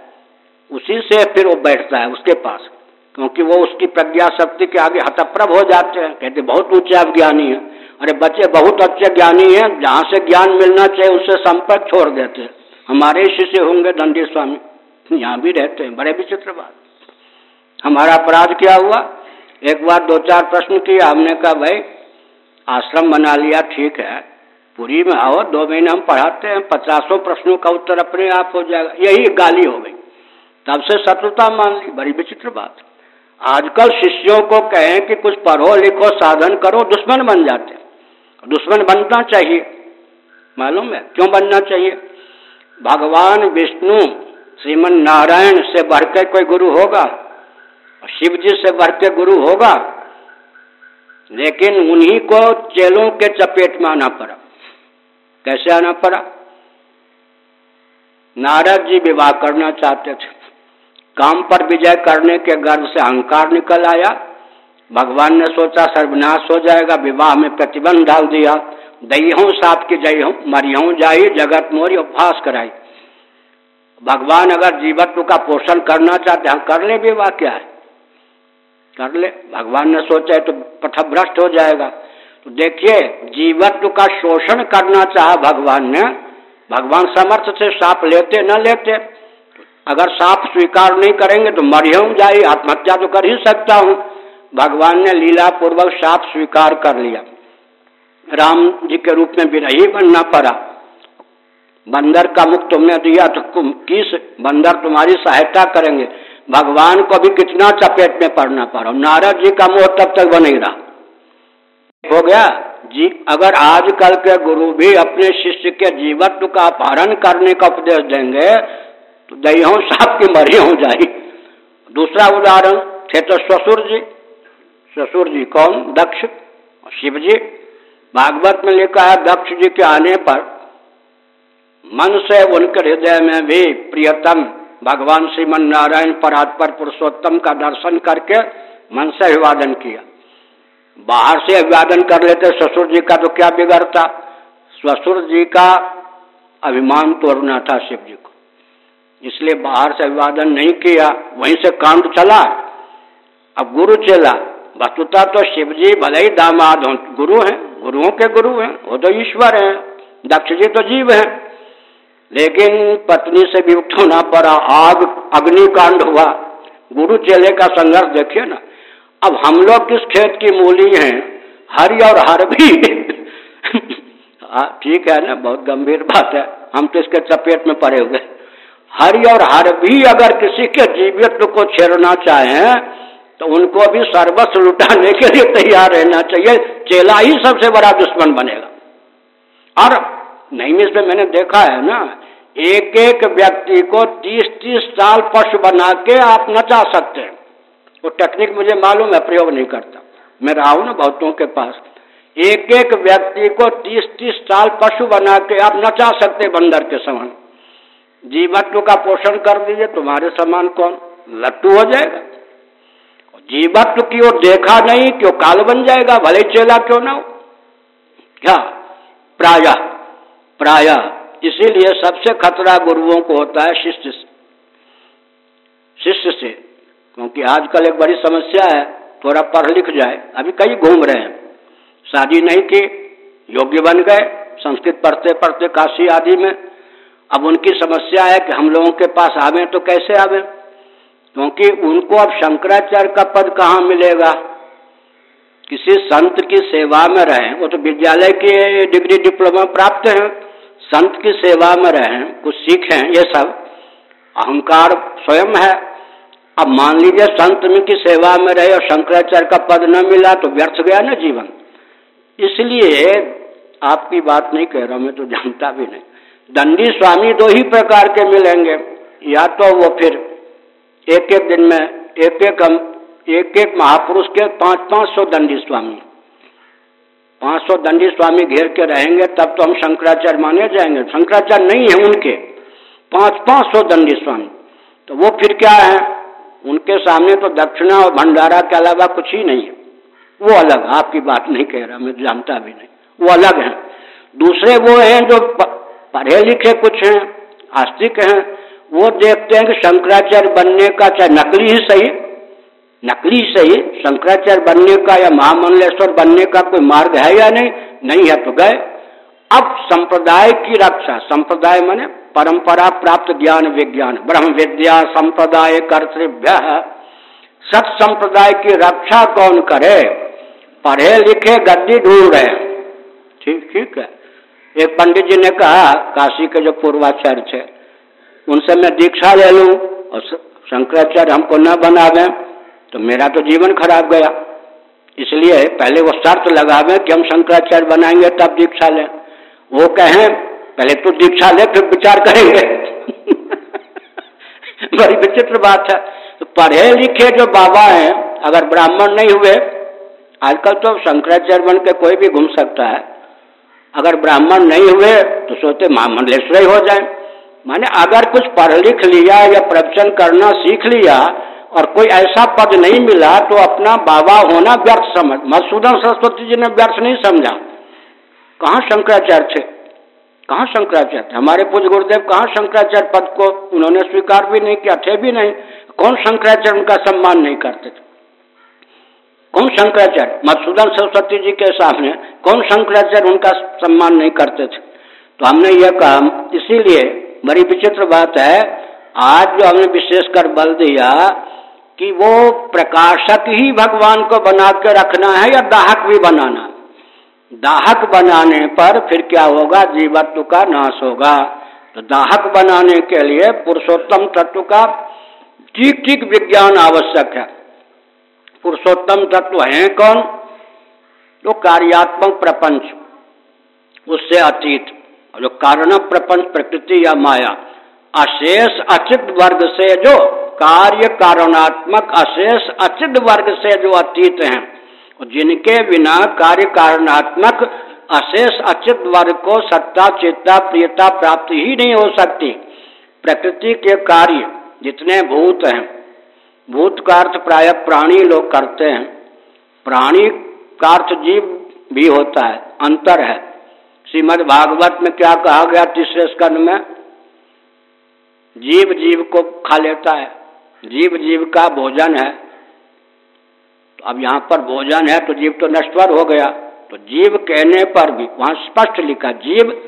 उसी से फिर वो बैठता है उसके पास। क्योंकि वो उसकी प्रज्ञा शक्ति के आगे हतप्रभ हो जाते हैं। कहते बहुत ऊँचे ज्ञानी हैं। अरे बच्चे, बहुत अच्छे ज्ञानी हैं। जहाँ से ज्ञान मिलना चाहिए, उससे संपर्क छोड़ देते हैं। हमारे शिष्य होंगे दंडी स्वामी। यहाँ भी रहते हैं, बड़े विचित्र बात। हमारा अपराध क्या हुआ? एक बार दो चार प्रश्न किया हमने कहा, भाई, आश्रम बना लिया, ठीक है। पूरी में आओ, दो महीने हम पढ़ाते हैं, पचासों प्रश्नों का उत्तर अपने आप हो जाएगा। यही गाली हो गई। तब से शत्रुता मान ली। बड़ी विचित्र बात। आजकल शिष्यों को कहें कि कुछ पढ़ो, लिखो, साधन करो, दुश्मन बन जाते दुश्मन बनना चाहिए। मालूम है? क्यों बनना चाहिए? भगवान विष्णु, श्रीमन नारायण से बढ़ के कोई गुरु होगा? शिव जी से बढ़ के गुरु होगा? लेकिन उन्हीं को चेलों के चपेट में आना पड़ा। कैसे आना पड़ा? नारद जी विवाह करना चाहते थे। काम पर विजय करने के गर्भ से अहंकार निकल आया। भगवान ने सोचा सर्वनाश हो जाएगा, विवाह में प्रतिबंध डाल दिया। दई दही साप की जय हूँ मरियों जाई, जगत मोरी उपहास कराई। भगवान अगर जीवत्व का पोषण करना चाहते हैं, कर ले विवाह क्या है? कर ले। भगवान ने सोचा है तो पथभ्रष्ट हो जाएगा। देखिए, जीवत्व का शोषण करना चाहा भगवान ने, भगवान समर्थ से साप लेते न लेते। अगर साप स्वीकार नहीं करेंगे तो मरियम जाए, आत्महत्या तो कर ही सकता हूँ। भगवान ने लीला पूर्वक साप स्वीकार कर लिया। राम जी के रूप में विरही बनना पड़ा। बंदर का मुख तुमने दिया तो किस बंदर तुम्हारी सहायता करेंगे? भगवान को भी कितना चपेट में पड़ना पड़ा। नारद जी का मोह तब तक बन रहा। हो गया। जी, अगर आजकल के गुरु भी अपने शिष्य के जीवत्व का अपहरण करने का उपदेश देंगे तो दही साहब की मरी हो जाए दूसरा उदाहरण, थे तो ससुर जी। ससुर जी कौन? दक्ष। शिव जी। भागवत में लिखा है, दक्ष जी के आने पर मन से उनके हृदय में भी प्रियतम भगवान श्रीमन नारायण परात्पर पुरुषोत्तम का दर्शन करके मन से अभिवादन किया। बाहर से अभिवादन कर लेते, ससुर जी का तो क्या बिगड़ता ससुर जी का अभिमान तोड़ना था शिव जी को। इसलिए बाहर से अभिवादन नहीं किया, वहीं से कांड चला। अब गुरु चला। वस्तुता तो शिव जी भले ही दामाद गुरु हैं, गुरुओं के गुरु हैं, वो तो ईश्वर हैं, दक्ष जी तो जीव हैं। लेकिन पत्नी से भी उठना पड़ा, आग, अग्निकांड हुआ। गुरु चेले का संघर्ष देखिए ना। अब हम लोग किस खेत की मूली हैं? हरि और हर भी। (laughs) ठीक है ना, बहुत गंभीर बात है। हम तो इसके चपेट में पड़े हुए। हरि और हर भी अगर किसी के जीवित को छेड़ना चाहें तो उनको भी सर्वस्व लुटाने के लिए तैयार रहना चाहिए। चेला ही सबसे बड़ा दुश्मन बनेगा। और नहीं, इसमें मैंने देखा है ना एक एक व्यक्ति को तीस तीस साल पशु बना के आप नचा सकते हैं। वो टेक्निक मुझे मालूम है, प्रयोग नहीं करता। मैं रहा हूँ ना बहुतों के पास। एक एक व्यक्ति को तीस तीस साल पशु बना के आप नचा सकते बंदर के समान। जीवत्व का पोषण कर दीजिए, तुम्हारे समान कौन? लट्टू हो जाएगा। जीवत्व की ओर देखा नहीं, क्यों काल बन जाएगा? भले चेला क्यों ना हो। क्या? प्राय। प्राय। इसीलिए सबसे खतरा गुरुओं को होता है शिष्य से। शिष्य से। क्योंकि आजकल एक बड़ी समस्या है, थोड़ा पढ़ लिख जाए। अभी कई घूम रहे हैं। शादी नहीं की योग्य बन गए, संस्कृत पढ़ते पढ़ते काशी आदि में। अब उनकी समस्या है कि हम लोगों के पास आवे तो कैसे आवे? क्योंकि उनको अब शंकराचार्य का पद कहाँ मिलेगा? किसी संत की सेवा में रहें वो तो विद्यालय की डिग्री, डिप्लोमा प्राप्त हैं। संत की सेवा में रहें कुछ सीखें ये सब। अहंकार स्वयं है। अब मान लीजिए संत में की सेवा में रहे और शंकराचार्य का पद न मिला तो व्यर्थ गया ना जीवन। इसलिए आपकी बात नहीं कह रहा मैं तो जानता भी नहीं। दंडी स्वामी दो ही प्रकार के मिलेंगे। या तो वो फिर एक एक दिन में एक एक एक एक महापुरुष के पाँच पाँच सौ दंडी स्वामी। पाँच सौ दंडी स्वामी घेर के रहेंगे, तब तो हम शंकराचार्य माने जाएँगे। शंकराचार्य नहीं है उनके पाँच पाँच सौ दंडी स्वामी। तो वो फिर क्या है? उनके सामने तो दक्षिणा और भंडारा के अलावा कुछ ही नहीं है। वो अलग, आपकी बात नहीं कह रहा, मैं जानता भी नहीं। वो अलग है। दूसरे वो हैं जो पढ़े लिखे कुछ हैं, आस्तिक हैं। वो देखते हैं कि शंकराचार्य बनने का चाहे नकली ही सही? नकली सही? शंकराचार्य बनने का या महामंडलेश्वर बनने का कोई मार्ग है या नहीं? नहीं है तो गए। अब संप्रदाय की रक्षा, संप्रदाय माने परंपरा प्राप्त ज्ञान विज्ञान, ब्रह्म विद्या संप्रदाय कर्तव्य सत संप्रदाय की रक्षा कौन करे? पढ़े लिखे गद्दी ढूंढ रहे ठीक ठीक है। एक पंडित जी ने कहा, काशी के जो पूर्वाचार्य थे, उनसे मैं दीक्षा ले लूँ और शंकराचार्य हमको न बना दें तो मेरा तो जीवन खराब गया। इसलिए पहले वो शर्त लगावे कि हम शंकराचार्य बनाएँगे, तब दीक्षा लें। वो कहें पहले तो दीक्षा ले, फिर विचार करेंगे। (laughs) बड़ी विचित्र बात है। तो पढ़े लिखे जो बाबा हैं, अगर ब्राह्मण नहीं हुए, आजकल तो शंकराचार्य बन के कोई भी घूम सकता है। अगर ब्राह्मण नहीं हुए तो सोचते महामंडलेश्वर ही हो जाए। माने अगर कुछ पढ़ लिख लिया या प्रवचन करना सीख लिया, और कोई ऐसा पद नहीं मिला तो अपना बाबा होना व्यर्थ समझ। मधुसूदन सरस्वती जी ने व्यर्थ नहीं समझा। कहाँ शंकराचार्य थे? कहाँ शंकराचार्य? हमारे पूज्य गुरुदेव कहाँ शंकराचार्य पद को उन्होंने स्वीकार भी नहीं किया, थे भी नहीं। कौन शंकराचार्य उनका सम्मान नहीं करते थे? कौन शंकराचार्य? मधुसूदन सरस्वती जी के सामने कौन शंकराचार्य उनका सम्मान नहीं करते थे? तो हमने यह कहा, इसीलिए बड़ी विचित्र बात है, आज जो हमने विशेषकर बल दिया कि वो प्रकाशक ही भगवान को बना के रखना है या दाहक भी बनाना दाहक बनाने पर फिर क्या होगा? जीवत्व का नाश होगा। तो दाहक बनाने के लिए पुरुषोत्तम तत्व का ठीक ठीक विज्ञान आवश्यक है। पुरुषोत्तम तत्व है कौन? जो कार्यात्मक प्रपंच, उससे अतीत जो कारण प्रपंच, प्रकृति या माया, अशेष अचित वर्ग से जो कार्य कारणात्मक, अशेष अचित वर्ग से जो अतीत हैं जिनके बिना कार्य कारणात्मक अशेष अचित वर्ग को सत्ता चेता प्रियता प्राप्त ही नहीं हो सकती। प्रकृति के कार्य जितने भूत हैं, भूत का अर्थ प्राय प्राणी लोग करते हैं। प्राणी का अर्थ जीव भी होता है, अंतर है। श्रीमद भागवत में क्या कहा गया तीसरे स्कंद में? जीव जीव को खा लेता है, जीव जीव का भोजन है। तो अब यहाँ पर भोजन है तो जीव तो नश्वर हो गया। तो जीव कहने पर भी, वहाँ स्पष्ट लिखा, जीव,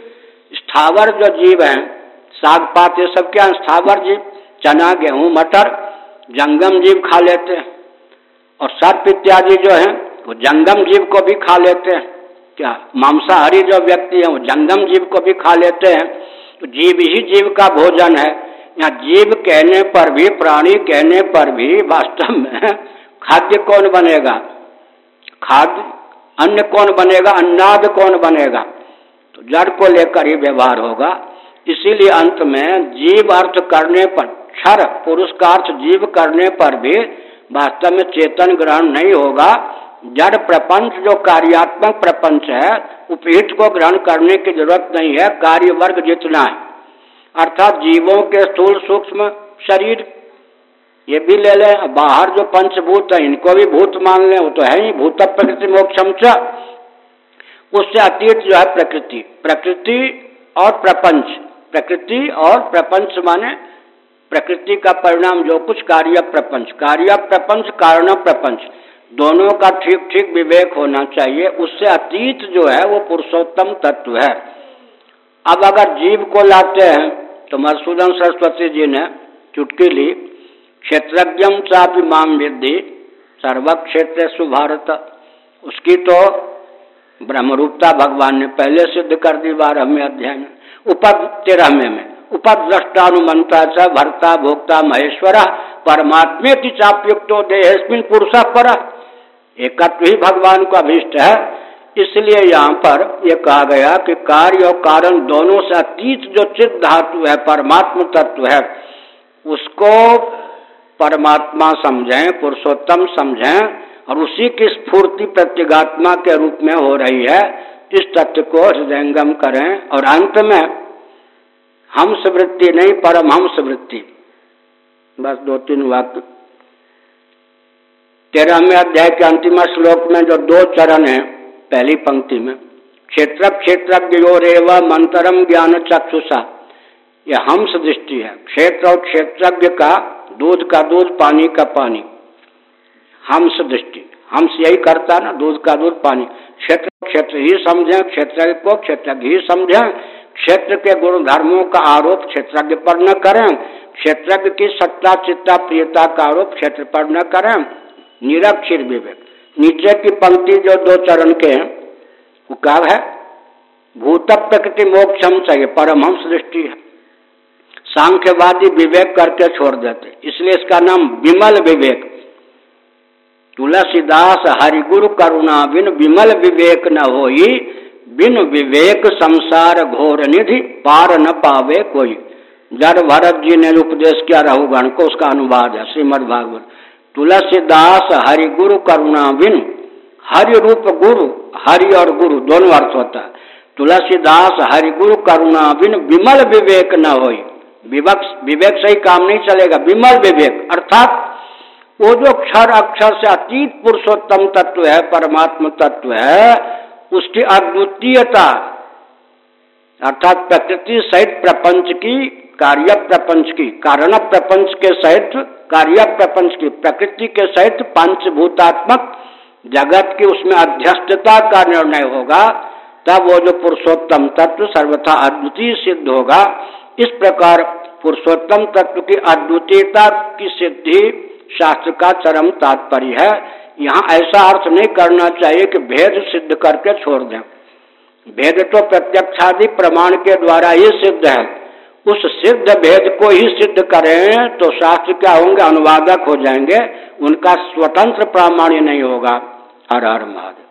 स्थावर जो जीव हैं, साग पात, ये सब क्या स्थावर जीव, चना, गेहूँ, मटर, जंगम जीव खा लेते हैं। और सर्प इत्यादि जो है, वो जंगम जीव को भी खा लेते हैं। क्या? मांसाहारी जो व्यक्ति है, वो जंगम जीव को भी खा लेते हैं। तो जीव ही जीव का भोजन है। या जीव कहने पर भी, प्राणी कहने पर भी वास्तव में खाद्य कौन बनेगा? खाद्य अन्न कौन बनेगा? अन्नाद कौन बनेगा? तो जड़ को लेकर ही व्यवहार होगा। इसीलिए अंत में जीव अर्थ करने पर, क्षर पुरुष का अर्थ जीव करने पर भी वास्तव में चेतन ग्रहण नहीं होगा। जड़ प्रपंच जो कार्यात्मक प्रपंच है उपहित को ग्रहण करने की ज़रूरत नहीं है, कार्य वर्ग जितना है। अर्थात जीवों के स्थूल सूक्ष्म शरीर ये भी ले लें। बाहर जो पंचभूत है, इनको भी भूत मान लें, वो तो है ही, भूत प्रकृति मोक्षम उससे अतीत जो है प्रकृति। प्रकृति और प्रपंच। प्रकृति और प्रपंच माने प्रकृति का परिणाम जो कुछ कार्य प्रपंच। कार्य प्रपंच, कारण प्रपंच। दोनों का ठीक ठीक विवेक होना चाहिए। उससे अतीत जो है, वो पुरुषोत्तम तत्व है। अब अगर जीव को लाते हैं तो मधुसूदन सरस्वती जी ने चुटकी ली। चापि माम विद्धि सर्व क्षेत्र सुभारत उसकी तो ब्रह्मरूपता भगवान ने पहले सिद्ध कर दी बारहवें अध्याय में। उपद तेरहवें में उपद्रष्टानुमंता च भरता भोक्ता महेश्वर परमात्मे की चापयुक्तो देहस्मिन पुरुष पर। एकत्व ही भगवान का अभिष्ट है। इसलिए यहाँ पर यह कहा गया कि कार्य और कारण दोनों से अतीत जो चित्त धातु है, परमात्म तत्व है, उसको परमात्मा समझें, पुरुषोत्तम समझें और उसी की स्फूर्ति प्रत्यगात्मा के रूप में हो रही है, इस तत्व को हृदयंगम करें। और अंत में, हंस वृत्ति नहीं, परम हंस वृत्ति। बस दो तीन वाक्य। तेरहवें अध्याय के अंतिम श्लोक में जो दो चरण है, पहली पंक्ति में क्षेत्र क्षेत्रज्ञ मंतरम ज्ञान चक्षुषा। यह हंस दृष्टि है। क्षेत्र और क्षेत्रज्ञ का दूध का दूध, पानी का पानी। हंस दृष्टि। हंस यही करता ना, दूध का दूध, पानी। क्षेत्र क्षेत्र ही समझें क्षेत्र को क्षेत्रज्ञ ही समझें। क्षेत्र के गुण धर्मों का आरोप क्षेत्रज्ञ पर न करें। क्षेत्रज्ञ की सत्ता, चित्ता, प्रियता का आरोप क्षेत्र पर न करें। निरक्षर विवेक। नीचे की पंक्ति जो दो चरण के हैं, वो क्या है? भूत प्रकृति मोक्षम चाहिए, परमहंस दृष्टि है। सांख्यवादी विवेक करके छोड़ देते। इसलिए इसका नाम विमल विवेक। तुलसीदास हरिगुरु करुणा बिन विमल विवेक न हो बिन विवेक संसार घोर निधि पार न पावे कोई। जड़ भरत जी ने उपदेश किया रहुगण को, उसका अनुवाद है श्रीमद भागवत। तुलसीदास हरि गुरु करुणा बिन हरि रूप गुरु, हरि और गुरु दोनों अर्थ होता है। तुलसीदास हरि गुरु करुणा बिन विमल विवेक न हो विवेक विवेक से ही काम नहीं चलेगा, विमल विवेक, अर्थात वो जो क्षर अक्षर से अतीत पुरुषोत्तम तत्व है, परमात्म तत्व है, उसकी अद्वितीयता, अर्थात प्रकृति सहित प्रपंच की, कार्य प्रपंच की, कारण प्रपंच के सहित, कार्य प्रपंच की, प्रकृति के सहित पंचभूतात्मक जगत की उसमें अध्यस्तता का निर्णय होगा, तब वो जो पुरुषोत्तम तत्व सर्वथा अद्वितीय सिद्ध होगा इस प्रकार पुरुषोत्तम तत्व की अद्वितीयता की सिद्धि शास्त्र का चरम तात्पर्य है। यहाँ ऐसा अर्थ नहीं करना चाहिए कि भेद सिद्ध करके छोड़ दें। भेद तो प्रत्यक्षादि प्रमाण के द्वारा ही सिद्ध है। उस सिद्ध भेद को ही सिद्ध करें तो शास्त्र क्या होंगे? अनुवादक हो जाएँगे। उनका स्वतंत्र प्रामाण्य नहीं होगा। हर हर महादेव।